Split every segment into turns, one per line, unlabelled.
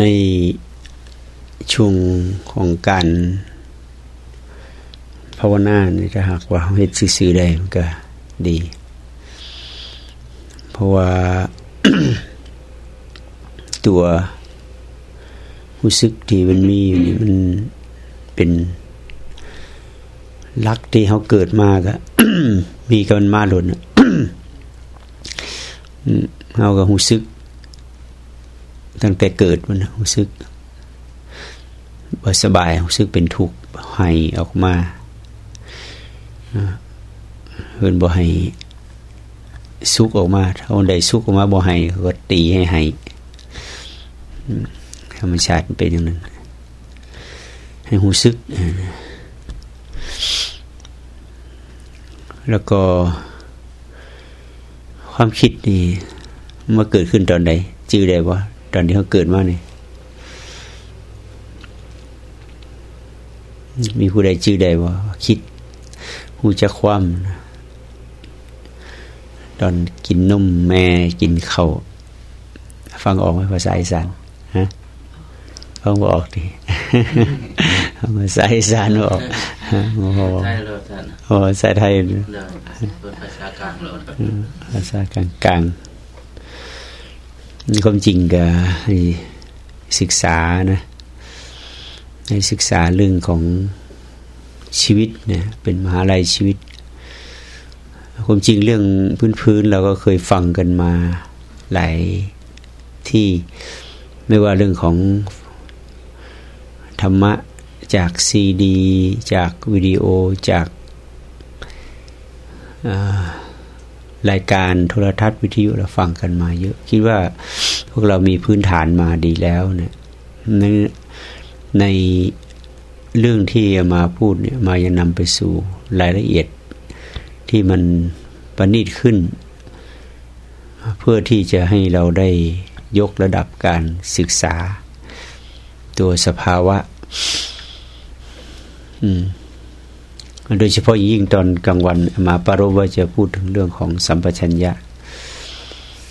ในช่วงของการภาวนาเนี่ยถ้าหากว่าเฮ็ดซื่อๆได้มันก็ดี เพราะว่าตัวรู้สึกที่มันมีอยู่นี่มันเป็นลักที่เขาเกิดมาก็มีกันมาหล่นเขาก็รู้สึก ตั้งแต่เกิดมันรู้สึกบ่สบายรู้สึกเป็นทุกข์ให้ออกมาเพิ่นบ่ให้สุกออกมาถ้าคนใดสุกออกมาบ่ให้ก็ตีให้ให้ธรรมชาติเป็นอย่างนั้น ให้รู้สึก แล้วก็ ความคิดนี่มาเกิดขึ้นตอนใดจื้อได้ว่า ตอนที่เขาเกิดมาเนี่ยมีผู้ใดจื้อได้ว่าคิดหูจะคว่ำตอนกินนมแม่กินเขาฟังออกไหมภาษาอีสานฮะฟังออกดิภาษาอีสานออกโอ้โห
ใช่เลยท่าน
โอ้ภาษาไทย
เลยเป็นภาษากลางเลย
ภาษากลางกลาง ความจริงก็ให้ศึกษานะให้ศึกษาเรื่องของชีวิตเนี่ยเป็นมหาลัยชีวิต ความจริงเรื่องพื้นๆเราก็เคยฟังกันมาหลายที่ไม่ว่าเรื่องของธรรมะจากซีดี จากวิดีโอจาก รายการโทรทัศน์วิทยุเราฟังกันมาเยอะ คิดว่าพวกเรามีพื้นฐานมาดีแล้วเนี่ยในในเรื่องที่มาพูดเนี่ยมายังนำไปสู่รายละเอียดที่มันประณีตขึ้น เพื่อที่จะให้เราได้ยกระดับการศึกษา ตัวสภาวะ อืม โดยเฉพาะยิ่งตอนกลางวันมาปารบว่าจะพูดถึงเรื่องของสัมปชัญญะ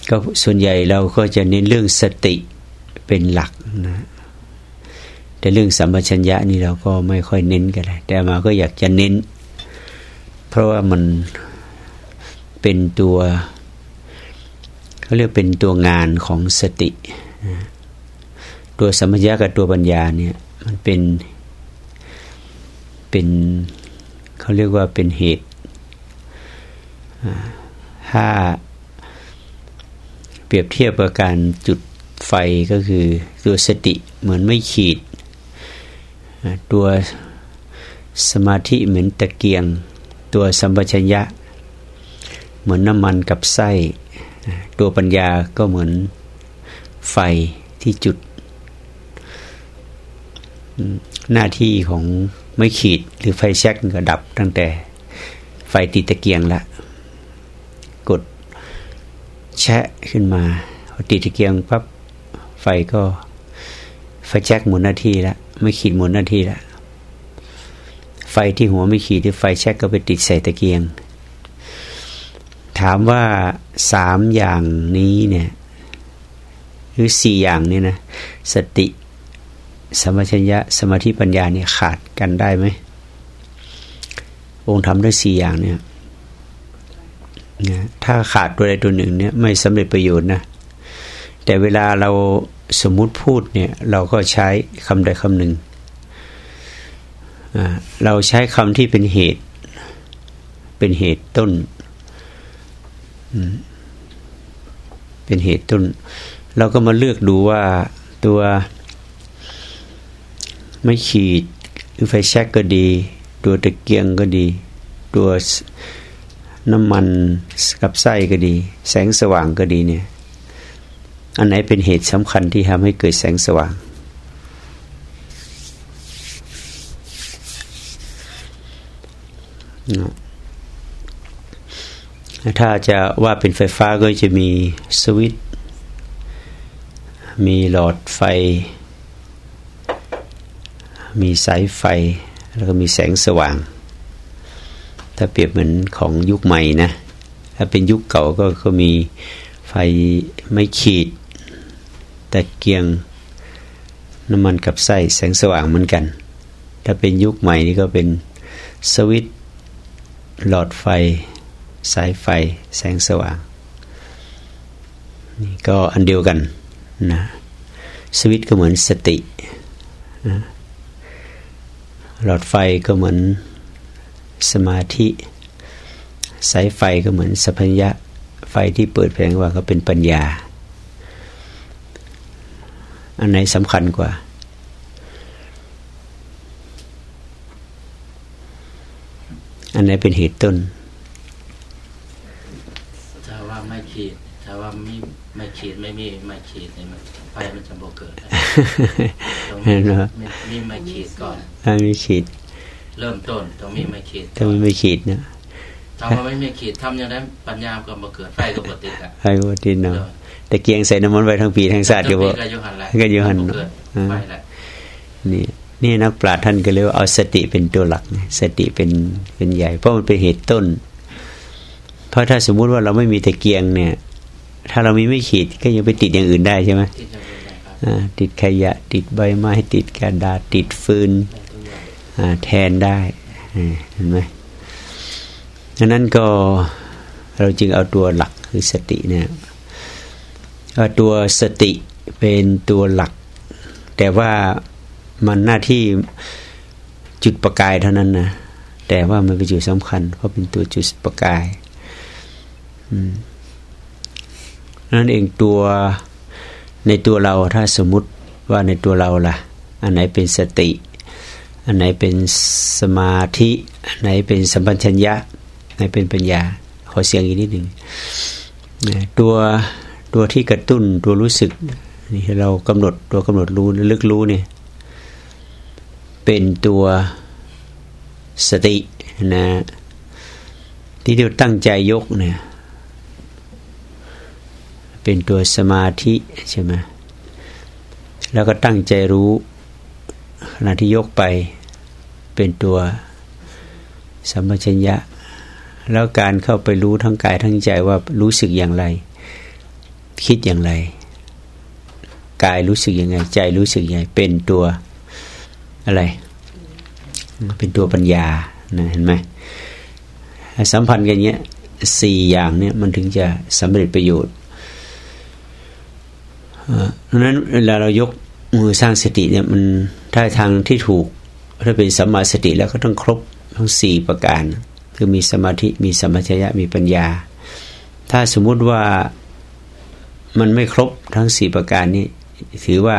ก็ส่วนใหญ่เราก็จะเน้นเรื่องสติเป็นหลักนะแต่เรื่องสัมปชัญญะนี่เราก็ไม่ค่อยเน้นกันเลยแต่มาก็อยากจะเน้น เพราะว่ามันเป็นตัวเขาเรียกเป็นตัวงานของสติ ตัวสัมปชัญญะกับตัวปัญญาเนี่ยมันเป็นเป็น เขาเรียกว่าเป็นเหตุถ้าเปรียบเทียบกับการจุดไฟก็คือตัวสติเหมือนไม่ขีด ตัวสมาธิเหมือนตะเกียง ตัวสัมปชัญญะ เหมือนน้ำมันกับไส้ ตัวปัญญาก็เหมือนไฟที่จุด หน้าที่ของ ไม่ขีดหรือไฟแช็กก็ดับตั้งแต่ไฟติดตะเกียงละ กดแชะขึ้นมาติดตะเกียงปั๊บไฟก็ไฟแช็กหมุนหน้าที่ละไม่ขีดหมุนหน้าที่ละไฟที่หัวไม่ขีดที่ไฟแช็กก็ไปติดใส่ตะเกียง ถามว่าสามอย่างนี้เนี่ย หรือสี่อย่างนี้นะสติ สมัชัญญะสมาธิปัญญาเนี่ยขาดกันได้ไหมองค์ทำได้สี่อย่างเนี่ยนะถ้าขาดตัวใดตัวหนึ่งเนี่ยไม่สำเร็จประโยชน์นะแต่เวลาเราสมมุติพูดเนี่ยเราก็ใช้คำใดคำหนึ่ง เราใช้คำที่เป็นเหตุ เป็นเหตุต้น เป็นเหตุต้น เราก็มาเลือกดูว่าตัว ไม่ขีดหรือไฟแช็กก็ดี ตัวตะเกียงก็ดี ตัวน้ำมันกับไส้ก็ดี แสงสว่างก็ดีเนี่ย อันไหนเป็นเหตุสำคัญที่ทำให้เกิดแสงสว่าง ถ้าจะว่าเป็นไฟฟ้าก็จะมีสวิตมีหลอดไฟ มีสายไฟ แล้วก็มีแสงสว่าง ถ้าเปรียบเหมือนของยุคใหม่นะ ถ้าเป็นยุคเก่าก็ก็มีไฟไม่ขีด แตะเกียงน้ำมันกับไส้แสงสว่างเหมือนกัน ถ้าเป็นยุคใหม่นี่ก็เป็นสวิตหลอดไฟ สายไฟ แสงสว่าง นี่ก็อันเดียวกันนะสวิตก็เหมือนสตินะ หลอดไฟก็เหมือนสมาธิ สายไฟก็เหมือนสัพพัญะไฟที่เปิดแผงว่าก็เป็นปัญญา อันไหนสำคัญกว่าอันไหนเป็นเหตุต้น
ถ้าว่าไม่ขีดถ้าว่าไม่ไม่ขีดไม่มีไม่ขีดเนี่ยมัน มันจะบ่เกิดต้อง
เห็
มี
นไหม
มีมีไม่ขีดก่อน
ถ้าไม่ขีด
เริ่มต้นต้องมีไม่ขีด
ถ้าไม่ขีดเนะ
ถ้าว่าไม่มีขีดทำอย่างนั้นปัญญาก็บ่เกิดไฟก็บ่ติดอะ
ไอ้วัตินเนาะแต่เกียงใส่น้ำมันไว้ทั้งปีทั้งศาสตร์ก็บ่
ก็อยู่หันแหละ
ก็อยู่หัน
บ่เกิดไฟแหละ
นี่นี่นักปราชญ์ท่านก็เรียกว่าเอาสติเป็นตัวหลักนะสติเป็นเป็นใหญ่ เพราะมันเป็นเหตุต้น เพราะถ้าสมมุติว่าเราไม่มีตะเกียงเนี่ย ถ้าเรามีไม่ขีดก็ยังไปติดอย่างอื่นได้ใช่ไหม
ที่จะเป็นนะครับ
อ่า ติดขยะ ติดใบไม้ติดกระดาษติดฟืนแทนได้เห็นไหมดังนั้นก็เราจึงเอาตัวหลักคือสติเนี่ยเอาตัวสติเป็นตัวหลัก แต่ว่ามันหน้าที่จุดประกายเท่านั้นนะแต่ว่ามันเป็นจุดสำคัญ เพราะเป็นตัวจุดประกายนั่นเองตัว ในตัวเราถ้าสมมติว่าในตัวเราล่ะ อันไหนเป็นสติ อันไหนเป็นสมาธิ อันไหนเป็นสัมปชัญญะอันไหนเป็นปัญญา ขอเสียงอีกนิดหนึ่งนะตัวตัวที่กระตุ้นตัวรู้สึกนี่เรากำหนดตัวกำหนดรู้ลึกรู้เนี่ยเป็นตัวสตินะที่เราตั้งใจยกเนี่ย เป็นตัวสมาธิใช่ไหมแล้วก็ตั้งใจรู้ขณะที่ยกไปเป็นตัวสัมปชัญญะ แล้วการเข้าไปรู้ทั้งกายทั้งใจว่ารู้สึกอย่างไร คิดอย่างไร กายรู้สึกยังไง ใจรู้สึกยังไง เป็นตัวอะไร เป็นตัวปัญญานะเห็นไหมสัมพันธ์กันเนี้ยสี่อย่างเนี่ยมันถึงจะสำเร็จประโยชน์ เพราะนั้นเวลาเรายกมือสร้างสติเนี่ยมันถ้าทางที่ถูกถ้าเป็นสัมมาสติแล้วก็ต้องครบทั้งสี่ประการ คือมีสมาธิมีสมัชยะมีปัญญา ถ้าสมมุติว่ามันไม่ครบทั้งสี่ประการนี้ ถือว่า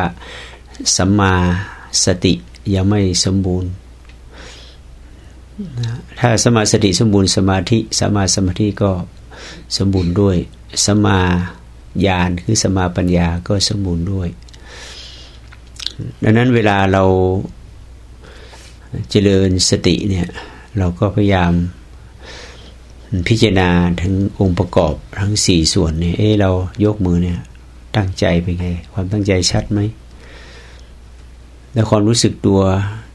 สัมมาสติยังไม่สมบูรณ์ถ้าสมาสติสมบูรณ์สมาธิสมาสมาธิก็สมบูรณ์ด้วยสมา ญาณคือสมาปัญญาก็สมบูรณ์ด้วย ดังนั้นเวลาเราเจริญสติเนี่ย เราก็พยายามพิจารณาทั้งองค์ประกอบทั้งสี่ส่วนเนี่ยเอ้เรายกมือเนี่ย ตั้งใจเป็นไง ความตั้งใจชัดไหมแล้วความรู้สึกตัว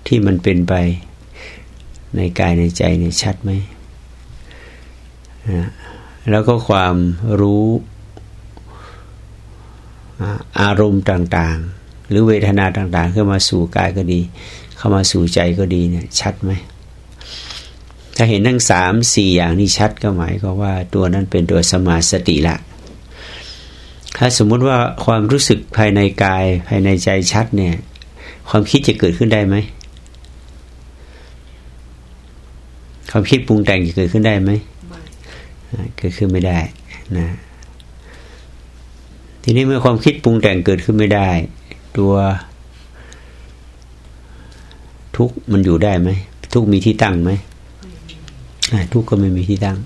ที่มันเป็นไปในกายในใจเนี่ยชัดไหมนะแล้วก็ความรู้ อารมณ์ต่างๆ หรือเวทนาต่างๆ เข้ามาสู่กายก็ดี เข้ามาสู่ใจก็ดีเนี่ยชัดไหมถ้าเห็นทั้งสามสี่อย่างนี้ชัดก็หมายก็ว่าตัวนั้นเป็นตัวสมาสติละ ถ้าสมมุติว่าความรู้สึกภายในกายภายในใจชัดเนี่ย ความคิดจะเกิดขึ้นได้ไหมความคิดปรุงแต่งจะเกิดขึ้นได้ไหมเกิดขึ้นไม่ได้นะ ทีนี้เมื่อความคิดปรุงแต่งเกิดขึ้นไม่ได้ ตัวทุกมันอยู่ได้ไหมทุกมีที่ตั้งไหมทุกก็ไม่มีที่ตั้ง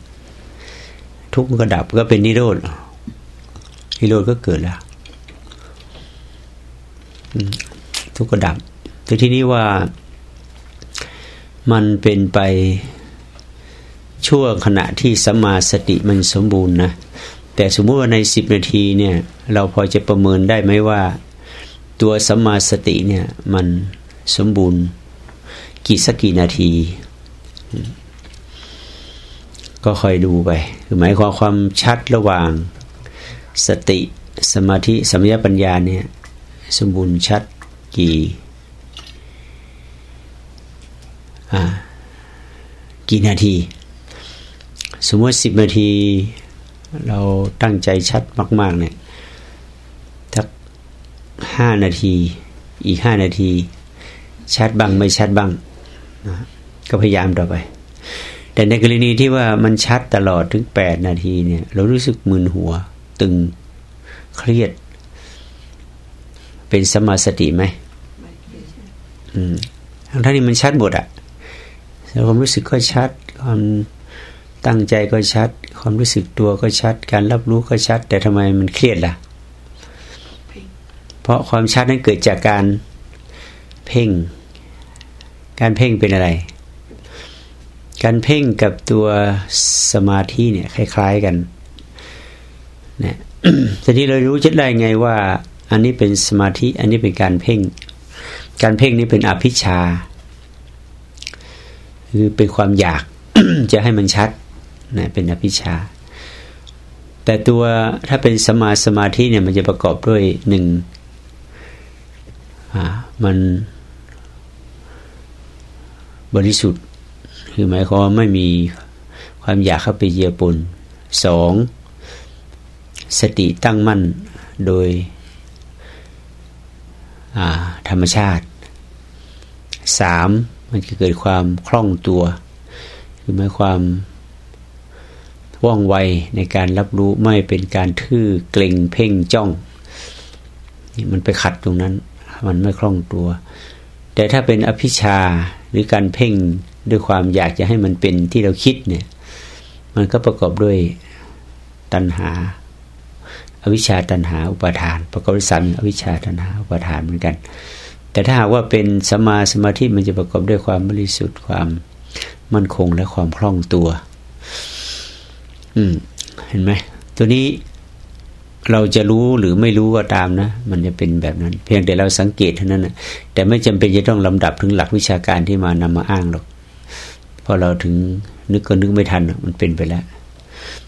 ทุกก็ดับก็เป็นนิโรธนิโรธก็เกิดแล้วทุกก็ดับแต่ทีนี้ว่ามันเป็นไปช่วงขณะที่สมาสติมันสมบูรณ์นะ แต่สมมุติว่าในสิบนาทีเนี่ย เราพอจะประเมินได้ไหมว่า ตัวสัมาสติเนี่ย มันสมบูรณ์กี่สักกี่นาที ก็คอยดูไปคือหมายความความชัดระหว่างสติสมาธิสัมยปัญญาเนี่ย สมบูรณ์ชัดกี่กี่นาที สมมติสิบนาที เราตั้งใจชัดมาก ๆ เนี่ยทักห้านาที อีกห้านาที ชัดบ้างไม่ชัดบ้างนะก็พยายามต่อไป แต่ในกรณีที่ว่ามันชัดตลอดถึงแปดนาทีเนี่ย เรารู้สึกมึนหัว ตึงเครียด เป็นสมาสติไหมอืมทั้งที่มันชัดหมดอะความรู้สึกก็ชัดความตั้งใจก็ชัด ความรู้สึกตัวก็ชัด การรับรู้ก็ชัด แต่ทำไมมันเครียดล่ะ เพราะความชัดนั้นเกิดจากการเพ่ง การเพ่งเป็นอะไร การเพ่งกับตัวสมาธิเนี่ยคล้าย ๆกันนะทีนี้เรารู้ชัดได้ไงว่า อันนี้เป็นสมาธิ อันนี้เป็นการเพ่ง การเพ่งนี้เป็นอภิชาคือเป็นความอยากจะให้มันชัด นะเป็นอภิชา แต่ตัวถ้าเป็นสมาสมาธิเนี่ยมันจะประกอบด้วยหนึ่งมันบริสุทธิ์ คือหมายความว่าไม่มีความอยากเข้าไปเยียปนสองสติตั้งมั่นโดยธรรมชาติสามมันจะเกิดความคล่องตัว คือหมายความ ว่องไวในการรับรู้ไม่เป็นการทื่อเกรงเพ่งจ้องนี่มันไปขัดตรงนั้น มันไม่คล่องตัว แต่ถ้าเป็นอภิชาหรือการเพ่งด้วยความอยากจะให้มันเป็นที่เราคิดเนี่ย มันก็ประกอบด้วยตัณหาอวิชชาตัณหาอุปาทาน ประกอบด้วยสันอวิชชาตัณหาอุปาทานเหมือนกัน แต่ถ้าหากว่าเป็นสมาสมาธิมันจะประกอบด้วยความบริสุทธิ์ความมั่นคงและความคล่องตัว อืม เห็นไหมตัวนี้เราจะรู้หรือไม่รู้ก็ตามนะ มันจะเป็นแบบนั้น เพียงแต่เราสังเกตเท่านั้นนะแต่ไม่จำเป็นจะต้องลำดับถึงหลักวิชาการที่มานำมาอ้างหรอกพราะเราถึงนึกก็นึกไม่ทันมันเป็นไปแล้ว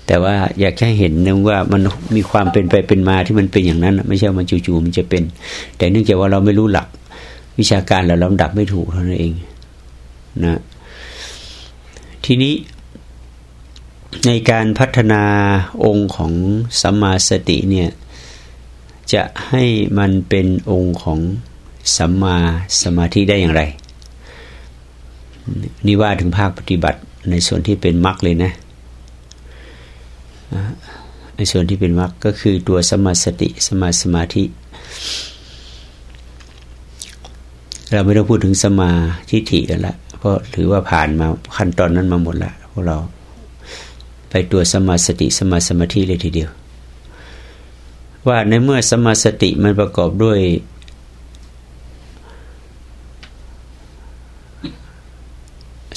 แต่ว่าอยากแค่เห็นนึงว่ามันมีความเป็นไปเป็นมาที่มันเป็นอย่างนั้น ไม่ใช่มันจู่ๆมันจะเป็น แต่เนื่องจากว่าเราไม่รู้หลักวิชาการเราลำดับไม่ถูกเท่านั้นเอง นะ ทีนี้ ในการพัฒนาองค์ของสัมมาสติเนี่ยจะให้มันเป็นองค์ของสัมมาสมาธิได้อย่างไร นี่ว่าถึงภาคปฏิบัติในส่วนที่เป็นมรรคเลยนะในส่วนที่เป็นมรรคก็คือตัวสมาสติสมาสมาธิ เราไม่ต้องพูดถึงสมาธิฐิกันละเพราะถือว่าผ่านมาขั้นตอนนั้นมาหมดละพวกเรา ไปตัวสมาสติสมาสมาธิเลยทีเดียว ว่าในเมื่อสมาสติมันประกอบด้วย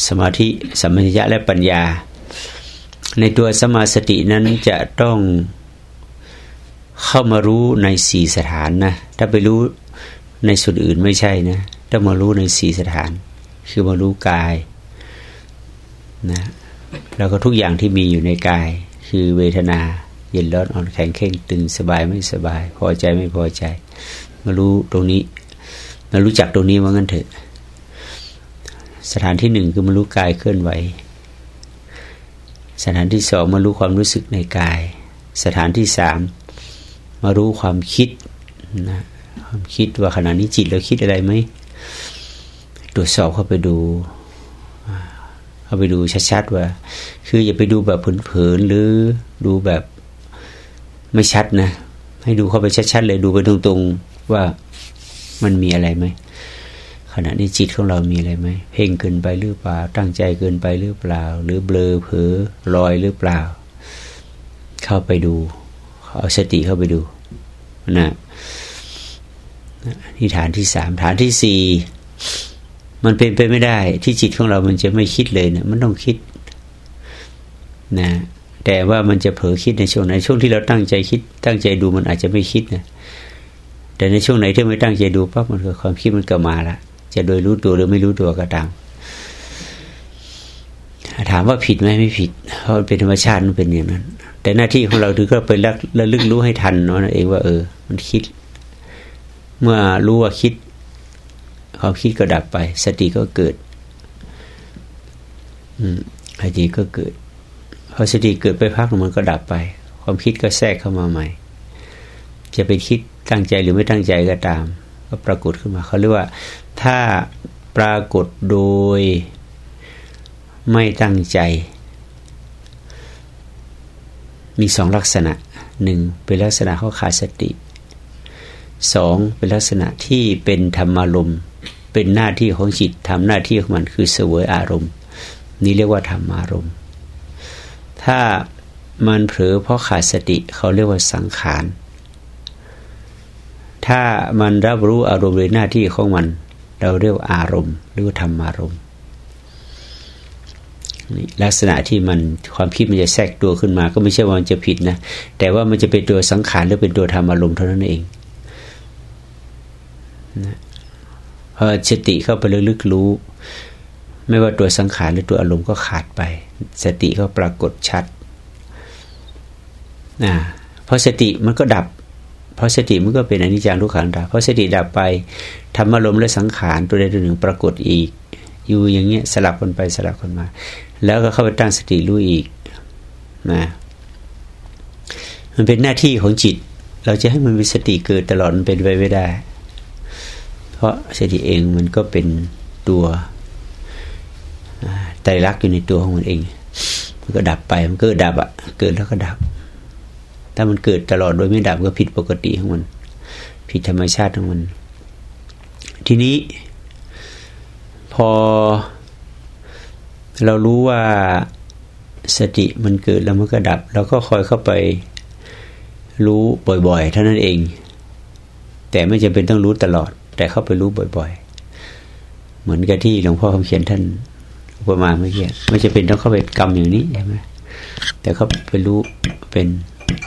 สมาธิสัมปชัญญะและปัญญา ในตัวสมาสตินั้นจะต้องเข้ามารู้ในสี่สถานนะ ถ้าไปรู้ในส่วนอื่นไม่ใช่นะต้องมารู้ในสี่สถาน คือมารู้กายนะ แล้วก็ทุกอย่างที่มีอยู่ในกาย คือเวทนาเย็นร้อนอ่อนแข็งเข่งตึงสบายไม่สบาย พอใจไม่พอใจ มารู้ตรงนี้ มารู้จักตรงนี้ว่างั้นเถอะ สถานที่หนึ่งคือมารู้กายเคลื่อนไหว สถานที่สองมารู้ความรู้สึกในกาย สถานที่สามมารู้ความคิดนะความคิดว่าขณะนี้จิตเราคิดอะไรไหมตรวจสอบเข้าไปดู เข้าไปดูชัดๆว่า คืออย่าไปดูแบบเผินๆหรือดูแบบไม่ชัดนะ ให้ดูเข้าไปชัดๆเลยดูไปตรงๆว่ามันมีอะไรไหมขณะนี้จิตของเรามีอะไรไหมเพ่งเกินไปหรือเปล่า ตั้งใจเกินไปหรือเปล่า หรือเบลอเผลอลอยหรือเปล่า เข้าไปดูเอาสติเข้าไปดูนะนี่ฐานที่สามฐานที่สี่ มันเป็นไปไม่ได้ ที่จิตของเรามันจะไม่คิดเลยเนะี่ยมันต้องคิดนะแต่ว่ามันจะเผลอคิดในช่วงไหนช่วงที่เราตั้งใจคิด ตั้งใจดูมันอาจจะไม่คิดนะแต่ในช่วงไหนที่ไม่ตั้งใจดูปั๊บมันก็ความคิดมันก็มาละจะโดยรู้ตัวหรือไม่รู้ตัวก็ตามถามว่าผิดไหมไม่ผิดเพราะเป็นธรรมชาติมันเป็นอย่างนั้น แต่หน้าที่ของเราคือก็ไประระลึกรู้ให้ทันนั่นเองว่า เออ มันคิด เมื่อรู้ว่าคิด ความคิดก็ดับไป สติก็เกิดอืมสติก็เกิดพอสติเกิดไปพักมันก็ดับไป ความคิดก็แทรกเข้ามาใหม่ จะไปคิดตั้งใจหรือไม่ตั้งใจก็ตาม ก็ปรากฏขึ้นมาเขาเรียกว่า ถ้าปรากฏโดยไม่ตั้งใจ มีสองลักษณะหนึ่งเป็นลักษณะเขาขาดสติสองเป็นลักษณะที่เป็นธรรมารมณ์ เป็นหน้าที่ของจิตทำหน้าที่ของมันคือเสวยอารมณ์ นี่เรียกว่าธรรมารมณ์ ถ้ามันเผลอเพราะขาดสติเขาเรียกว่าสังขาร ถ้ามันรับรู้อารมณ์ในหน้าที่ของมัน เราเรียกอารมณ์หรือธรรมารมณ์ลักษณะที่มันความคิดมันจะแทรกตัวขึ้นมา ก็ไม่ใช่ว่ามันจะผิดนะแต่ว่ามันจะเป็นตัวสังขารหรือเป็นตัวธรรมอารมณ์เท่านั้นเองนะ สติเข้าไปลึกๆรู้ ไม่ว่าตัวสังขารหรือตัวอารมณ์ก็ขาดไป สติก็ปรากฏชัดนะพอสติมันก็ดับ เพราะสติมันก็เป็นอนิจจังทุกขังดับเพราะสติดับไปธรรมอารมณ์และสังขารตัวใดตัวหนึ่งปรากฏอีก อยู่อย่างเงี้ยสลับกันไปสลับกันมา แล้วก็เข้าไปตั้งสติรู้อีกนะมันเป็นหน้าที่ของจิต เราจะให้มันมีสติเกิดตลอดมันเป็นไปไม่ได้ ราะสติเองมันก็เป็นตัวใจรักอยู่ในตัวของมันเอง มันก็ดับไปมันก็ดับอะเกิดแล้วก็ดับ ถ้ามันเกิดตลอดโดยไม่ดับก็ผิดปกติของมัน ผิดธรรมชาติของมัน ทีนี้ พอ เรารู้ว่าสติมันเกิดแล้วมันก็ดับ แล้วก็คอยเข้าไปรู้บ่อยๆเท่านั้นเอง แต่ไม่จำเป็นต้องรู้ตลอด แต่เข้าไปรู้บ่อย ๆ เหมือนกับที่หลวงพ่อคำเขียนท่านอุปมาเมื่อกี้ไม่จะเป็นต้องเข้าไปกรรมอย่างนี้ใช่ไหมแต่เขาไปรู้เป็น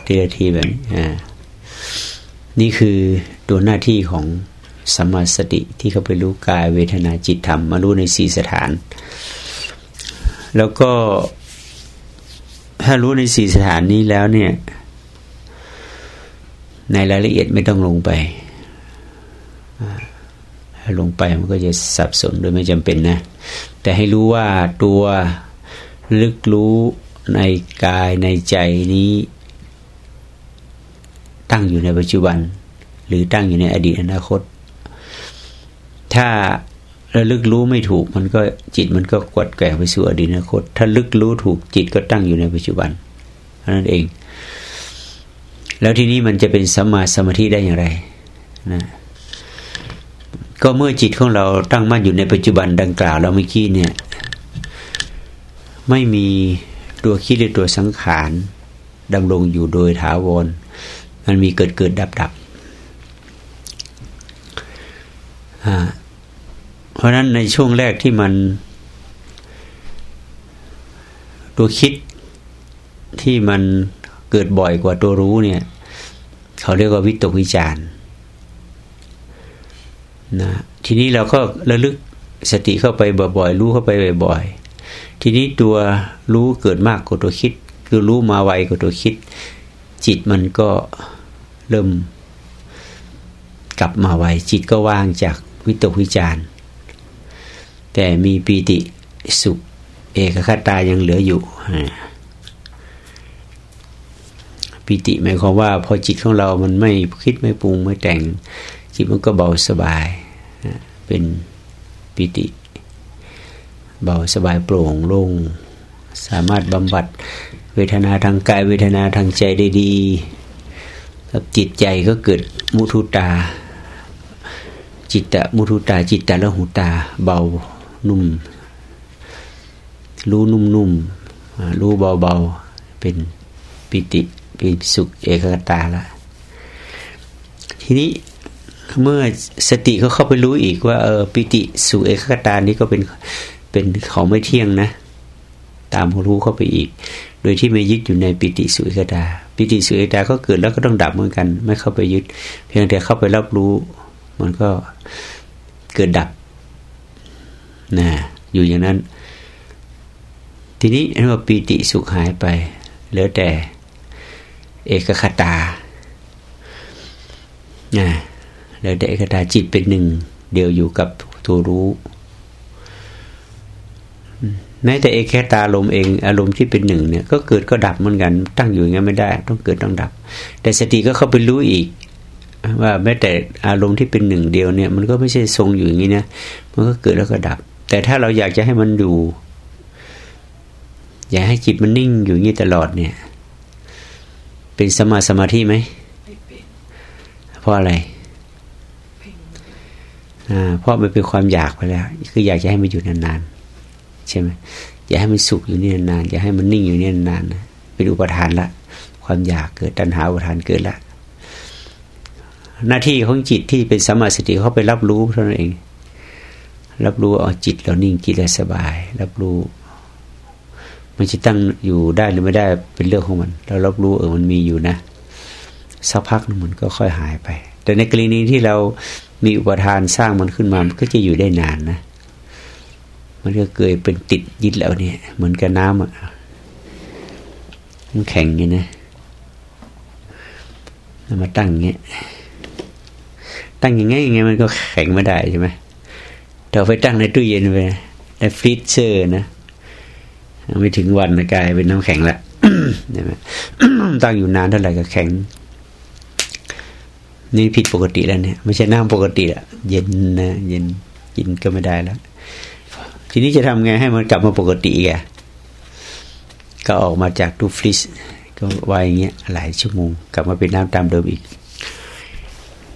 ทีละทีแบบนี้อ่านี่คือตัวหน้าที่ของสมาสติที่เขาไปรู้กายเวทนาจิตธรรม มารู้ในสี่สถาน แล้วก็ถ้ารู้ในสี่สถานนี้แล้วเนี่ย ในรายละเอียดไม่ต้องลงไป ลงไปมันก็จะสับสนโดยไม่จำเป็นนะ แต่ให้รู้ว่าตัวลึกรู้ในกายในใจนี้ ตั้งอยู่ในปัจจุบัน หรือตั้งอยู่ในอดีตอนาคต ถ้าระลึกรู้ไม่ถูกมันก็จิตมันก็กวดแก่ไปสู่อดีตอนาคต ถ้าลึกรู้ถูกจิตก็ตั้งอยู่ในปัจจุบันนั่นเอง แล้วทีนี้มันจะเป็นสมาสมาธิได้อย่างไรนะ ก็เมื่อจิตของเราตั้งมั่นอยู่ในปัจจุบันดังกล่าวเราเมื่อกี้เนี่ย ไม่มีตัวคิดหรือตัวสังขารดำรงอยู่โดยถาวร มันมีเกิดเกิดดับดับเพราะนั้นในช่วงแรกที่มัน ตัวคิดที่มันเกิดบ่อยกว่าตัวรู้เนี่ย เขาเรียกว่าวิตกวิจารณ์ นะทีนี้เราก็ระลึกสติเข้าไปบ่อยๆ รู้เข้าไปบ่อยๆ ทีนี้ตัวรู้เกิดมากกว่าตัวคิด คือรู้มาไวกว่าตัวคิด จิตมันก็เริ่มกลับมาไวจิตก็ว่างจากวิตกวิจารแต่มีปีติสุข เอกคตายังเหลืออยู่ปีติหมายความว่า พอจิตของเรามันไม่คิดไม่ปรุงไม่แต่ง จิตมันก็เบาสบายเป็นปิติ เบาสบายโปร่งโล่งสามารถบำบัดเวทนาทางกายเวทนาทางใจได้ดีจิตใจก็เกิดมุทุตา จิตตะมุทุตา จิตตะละหูตา เบานุ่ม รู้นุ่มนุ่มรู้เบาเบาเป็นปิติเป็นสุขเอกตาละทีนี้ เมื่อสติเขาเข้าไปรู้อีกว่าเออปิติสุเอกคตานี้ก็เป็นเป็นของไม่เที่ยงนะ ตามรู้เข้าไปอีก โดยที่ไม่ยึดอยู่ในปิติสุเอกตาปิติสุเอกตาก็เกิดแล้วก็ต้องดับเหมือนกัน ไม่เข้าไปยึด เพียงแต่เข้าไปรับรู้ มันก็เกิดดับนะอยู่อย่างนั้น ทีนี้เมื่อปิติสุขหายไปเหลือแต่เอกคตานะ แล้วแต่กตาจิตเป็นหนึ่ง เดียวอยู่กับตัวรู้ แม้แต่เอแคตาลมเองอารมณ์ที่เป็นหนึ่งเนี่ย ก็เกิดก็ดับเหมือนกัน ตั้งอยู่อย่างนี้ไม่ได้ ต้องเกิดต้องดับ แต่สติก็เข้าไปรู้อีก ว่าแม้แต่อารมณ์ที่เป็นหนึ่งเดียวเนี่ย มันก็ไม่ใช่ทรงอยู่อย่างนี้นะมันก็เกิดแล้วก็ดับ แต่ถ้าเราอยากจะให้มันอยู่ อยากให้จิตมันนิ่งอยู่อย่างนี้ตลอดเนี่ย เป็นสมาสมาธิไหมเพราะอะไร เพราะมันเป็นความอยากไปแล้ว คืออยากจะให้มันอยู่นานๆใช่ไหมอยากให้มันสุขอยู่นี่นานๆอยากให้มันนิ่งอยู่นี่นานๆเป็นอุปทานละ ความอยากเกิดตัณหาอุปทานเกิดละ หน้าที่ของจิตที่เป็นสมาสติเขาไปรับรู้เท่านั้นเอง รับรู้เอาจิตเรานิ่งจิเราสบาย รับรู้มันจะตั้งอยู่ได้หรือไม่ได้เป็นเรื่องของมัน เรารับรู้เออมันมีอยู่นะ สักพักนึงมันก็ค่อยหายไป แต่ในกรณีที่เรา มีอุปทานสร้างมันขึ้นมามันก็จะอยู่ได้นานนะ มันก็เกิดเป็นติดยึดแล้วเนี่ย เหมือนกับน้ำอะมันแข็งอย่างนะมาตั้งอย่างเงี้ย ตั้งยังไงยังไงมันก็แข็งไม่ได้ใช่ไหมเราไปตั้งในตู้เย็นไปในฟรีเซอร์นะไม่ถึงวันกลายเป็นน้ำแข็งละใช่ไหมตั้งอยู่นานเท่าไหร่ก็แข็ง นี่ผิดปกติแล้วเนี่ยไม่ใช่น้ำปกติละเย็นนะเย็นกินก็ไม่ได้แล้ว ทีนี้จะทำไงให้มันกลับมาปกติแกก็ออกมาจากตู้ฟรีซก็ไว้อย่างเงี้ยหลายชั่วโมงกลับมาเป็นน้ำตามเดิมอีก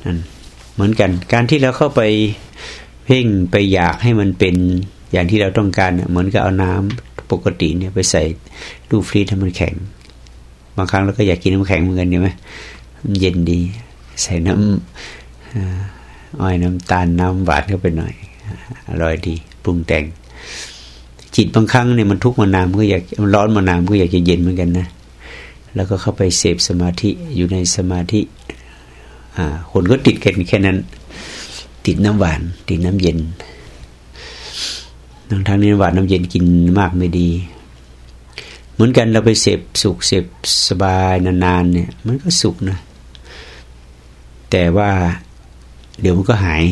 นั่นเหมือนกัน การที่เราเข้าไปเพ่งไปอยากให้มันเป็นอย่างที่เราต้องการเหมือนกับเอาน้ำปกติเนี่ยไปใส่ตู้ฟรีซให้มันแข็ง บางครั้งเราก็อยากกินน้ำแข็งเหมือนกันใช่ไหมเย็นดี ใส่น้ำอ้อยน้ำตาลน้ำหวานเข้าไปหน่อย อร่อยดีปรุงแต่ง จิตบางครั้งเนี่ยมันทุกข์มานานก็อยากมันร้อนมานานก็อยากจะเย็นเหมือนกันนะแล้วก็เข้าไปเสพสมาธิอยู่ในสมาธิคนก็ติดกันแค่นั้น ติดน้ำหวาน ติดน้ำเย็นทางทางนี้หวานน้ำเย็นกินมากไม่ดี เหมือนกันเราไปเสพสุขเสพสบายนานๆเนี่ย มันก็สุขนะ แต่ว่าเดี๋ยวมันก็หาย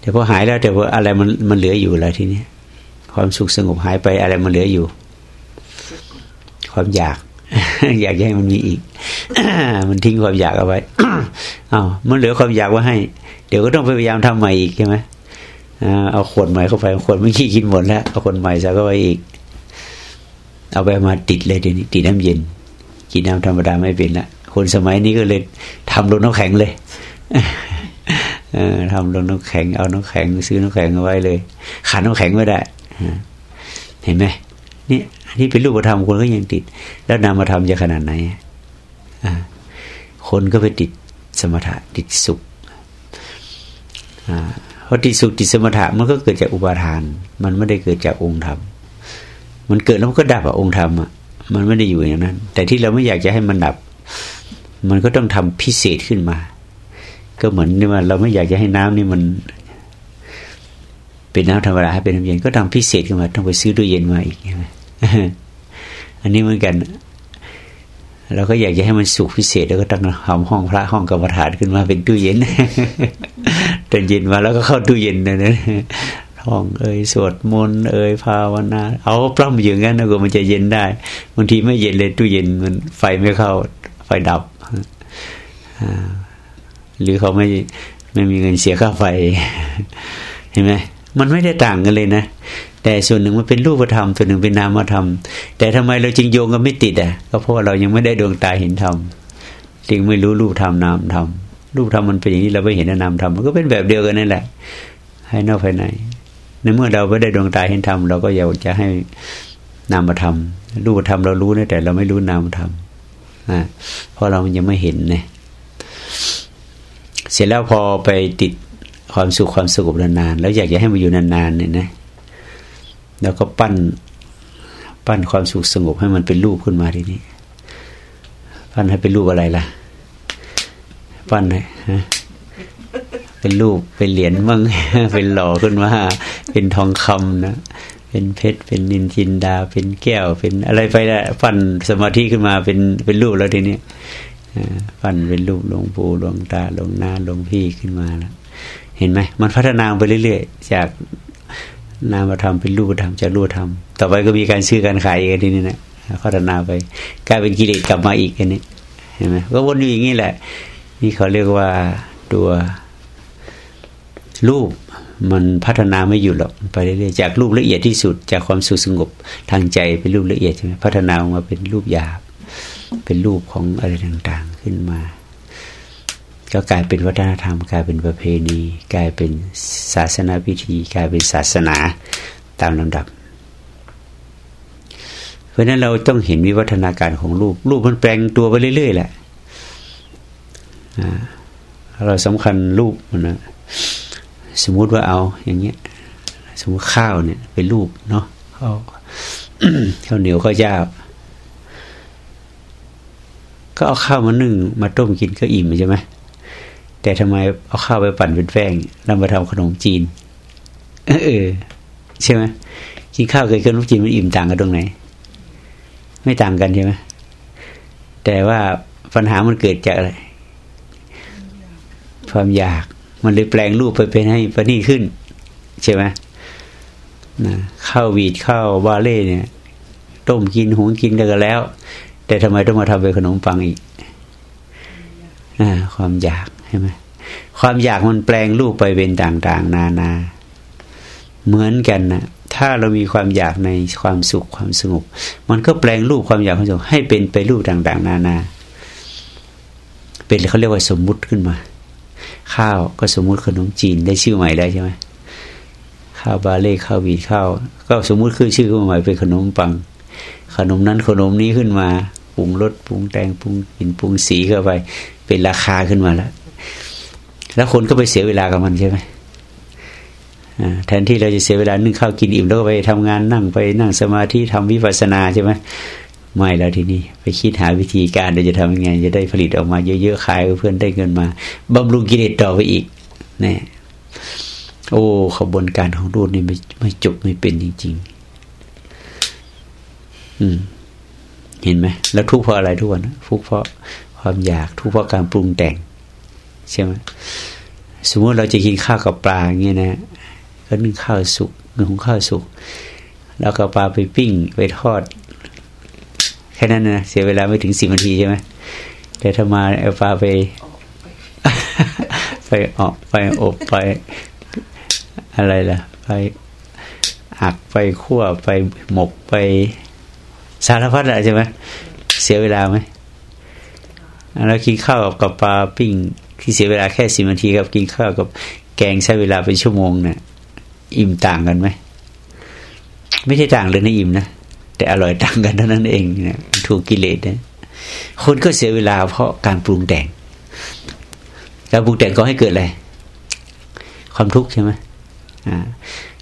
แต่พอหายแล้วแต่ว่าอะไรมันมันเหลืออยู่แล้วทีนี้ความสุขสงบหายไปอะไรมันเหลืออยู่ ความอยาก อยากให้มันมีอีก มันทิ้งความอยากเอาไว้อ้าวมันเหลือความอยากไว้ให้ เดี๋ยวก็ต้องพยายามทำใหม่อีกใช่ไหมเอาขวดใหม่เข้าไปขวดไม่ขี้กินหมดแล้วเอาขวดใหม่ใส่เข้าไปอีก เอาไปมาติดเลยเดี๋ยวนี้ติดน้ำเย็นกินน้ำธรรมดาไม่เป็นละ คนสมัยนี้ก็เลยทำลงน้ำแข็งเลยทำลงน้ำแข็ง เอาน้ำแข็ง ซื้อน้ำแข็งเอาไว้เลยขันน้ำแข็งไม่ได้เห็นไหมนี่นี่เป็นรูปธรรมคนก็ยังติด แล้วนามธรรมจะขนาดไหนคนก็ไปติดสมถะติดสุขเพราะติดสุขติดสมถะมันก็เกิดจากอุปาทาน มันไม่ได้เกิดจากองค์ธรรมมันเกิดแล้วมันก็ดับอะองค์ธรรมอะมันไม่ได้อยู่อย่างนั้น แต่ที่เราไม่อยากจะให้มันดับ มันก็ต้องทำพิเศษขึ้นมา ก็เหมือนนี่ว่าเราไม่อยากจะให้น้ำนี่มัน เป็นน้ำธรรมดาให้เป็นน้ำเย็นก็ทำพิเศษขึ้นมา ต้องไปซื้อตู้เย็นมาอีกใช่ไหมอันนี้เหมือนกันเราก็อยากจะให้มันสุขพิเศษแล้วก็ต้องทำห้องพระห้องกรรมฐานขึ้นมาเป็นตู้เย็นตอนเย็นมาแล้วก็เข้าตู้เย็นนะนะห้องเอ่ยสวดมนต์เอ่ยภาวนา เอาปล้ำอย่างนั้นนะก็มันจะเย็นได้บางทีไม่เย็นเลยตู้เย็นมันไฟไม่เข้า ไฟดับ หรือเขาไม่ไม่มีเงินเสียค่าไฟ เห็นไหมมันไม่ได้ต่างกันเลยนะ แต่ส่วนหนึ่งมันเป็นรูปธรรม ส่วนหนึ่งเป็นนามธรรม แต่ทำไมเราจึงโยงกันไม่ติดอะ ก็เพราะเรายังไม่ได้ดวงตาเห็นธรรมจึงไม่รู้รูปธรรมนามธรรมรูปธรรมมันเป็นอย่างนี้เราไม่เห็นนามธรรมมันก็เป็นแบบเดียวกันนั่นแหละ ให้นอกภายใน ในเมื่อเราไม่ได้ดวงตาเห็นธรรมเราก็อยากจะให้นามธรรมรูปธรรมเรารู้นะแต่เราไม่รู้นามธรรมอ่าเพราะเรายังไม่เห็นเนี่ย เสร็จแล้วพอไปติดความสุขความสงบนานๆแล้วอยากจะให้มันอยู่นานๆเนี่ยนะ แล้วก็ปั้นปั้นความสุขสงบให้มันเป็นรูปขึ้นมาทีนี้ปั้นให้เป็นรูปอะไรล่ะ ปั้นให้ฮะเป็นรูปเป็นเหรียญมั่งเป็นหล่อขึ้นมา เป็นทองคำนะเป็นเพชรเป็นนินจินดา เป็นแก้ว เป็นอะไรไปละปั้นสมาธิขึ้นมาเป็นเป็นรูปแล้วทีนี้ ปั้นเป็นรูปหลวงปู่หลวงตาหลวงนาหลวงพี่ขึ้นมาแล้วเห็นไหมมันพัฒนาไปเรื่อยๆ จากนามธรรมเป็นรูปธรรมจากรูปธรรมต่อไปก็มีการซื้อการขายอีกทีนี้นะพัฒนาไปกลายเป็นกิเลสกลับมาอีกอันนี้เห็นไหมก็วนอยู่อย่างนี้แหละ นี่เขาเรียกว่าตัวรูปมันพัฒนาไม่อยู่หรอกไปเรื่อยๆจากรูปละเอียดที่สุด จากความสุขสงบทางใจเป็นรูปละเอียดใช่ไหมพัฒนาออกมาเป็นรูปหยาบ เป็นรูปของอะไรต่างๆขึ้นมา ก็กลายเป็นวัฒนธรรม กลายเป็นประเพณี กลายเป็นศาสนาพิธี กลายเป็นศาสนาตามลำดับ เพราะนั้นเราต้องเห็นวิวัฒนาการของรูป รูปมันแปลงตัวไปเรื่อยๆแหละเราสำคัญรูปมันนะสมมุติว่าเอาอย่างเงี้ย สมมติข้าวเนี่ยเป็นรูปเนาะข้าวข้าวเหนียวข้าวเจ้า ก็เอาข้าวมานึ่งมาต้มกินก็อิ่มใช่ไหมแต่ทำไมเอาข้าวไปปั่นเป็นแป้งแล้วมาทำขนมจีน เออใช่ไหมกินข้าวกับขนมจีนมันอิ่มต่างกันตรงไหน ไม่ต่างกันใช่ไหมแต่ว่าปัญหามันเกิดจากอะไรความอยากมันเลยแปลงรูปไปเป็นให้ประณีตขึ้น ใช่ไหมนะข้าววีดข้าวบาเล่เนี่ย ต้มกินหุงกินกันแล้ว แต่ทำไมต้องมาทำเป็นขนมปังอีกอความอยากใช่ไหมความอยากมันแปลงรูปไปเป็นต่างๆ นานา เหมือนกันนะถ้าเรามีความอยากในความสุขความสงบมันก็แปลงรูปความอยากความสุขให้เป็นไปรูปต่าง ๆ นานา เป็นเขาเรียกว่าสมมุติขึ้นมา ข้าวก็สมมุติขนมจีนได้ชื่อใหม่แล้วใช่ไหมข้าวบาเล่ข้าววีข้าวก็สมมุติคือชื่อขึ้นมาใหม่เป็นขนมปัง ขนมนั้นขนมนี้ขึ้นมา ปรุงรสปรุงแต่งปรุงกลิ่นปรุงสีเข้าไป เป็นราคาขึ้นมาแล้ว แล้วคนก็ไปเสียเวลากับมันใช่ไหมแทนที่เราจะเสียเวลานึ่งข้าวกินอิ่มแล้วก็ไปทำงานนั่งไปนั่งสมาธิทำวิปัสสนาใช่ไหมไม่แล้วทีนี้ไปคิดหาวิธีการเราจะทำยังไง จะได้ผลิตออกมาเยอะๆขายเพื่อนได้เงินมาบำรุงกิเลสต่อไปอีกนี่โอ้ขบวนการของรูปนี่ไม่ไม่จบไม่เป็นจริง ๆ อืม เห็นไหมแล้วทุกข์เพราะอะไรทุกวันทุกข์เพราะความอยากทุกข์เพราะการปรุงแต่งใช่ไหมสมมติเราจะกินข้าวกับปลาอย่างเงี้ยนะก็นึ่งข้าวสุกนึ่งของข้าวสุก แล้วก็ปลาไปปิ้งไปทอด แค่นั้นนะเสียเวลาไม่ถึงสิบนาทีใช่ไหมแต่ถ้ามาเอาปลาไป ไปออกไปอบไปอะไรล่ะ ไปอักไปคั่วไปหมกไป สารพัดอะไรใช่ไหมเสียเวลาไหมเรากินข้าวกับปลาปิ้งที่เสียเวลาแค่สิบนาทีกับกินข้าวกับแกงใช้เวลาเป็นชั่วโมงเนะี่ยอิ่มต่างกันไหมไม่ใช่ต่างเลยนะอิ่มนะแต่อร่อยต่างกันเท่านั้นเองเนี่ยถูกกิเลสนะคนก็เสียเวลาเพราะการปรุงแต่งการปรุงแต่งก็ให้เกิดอะไรความทุกข์ใช่ไหมอ่า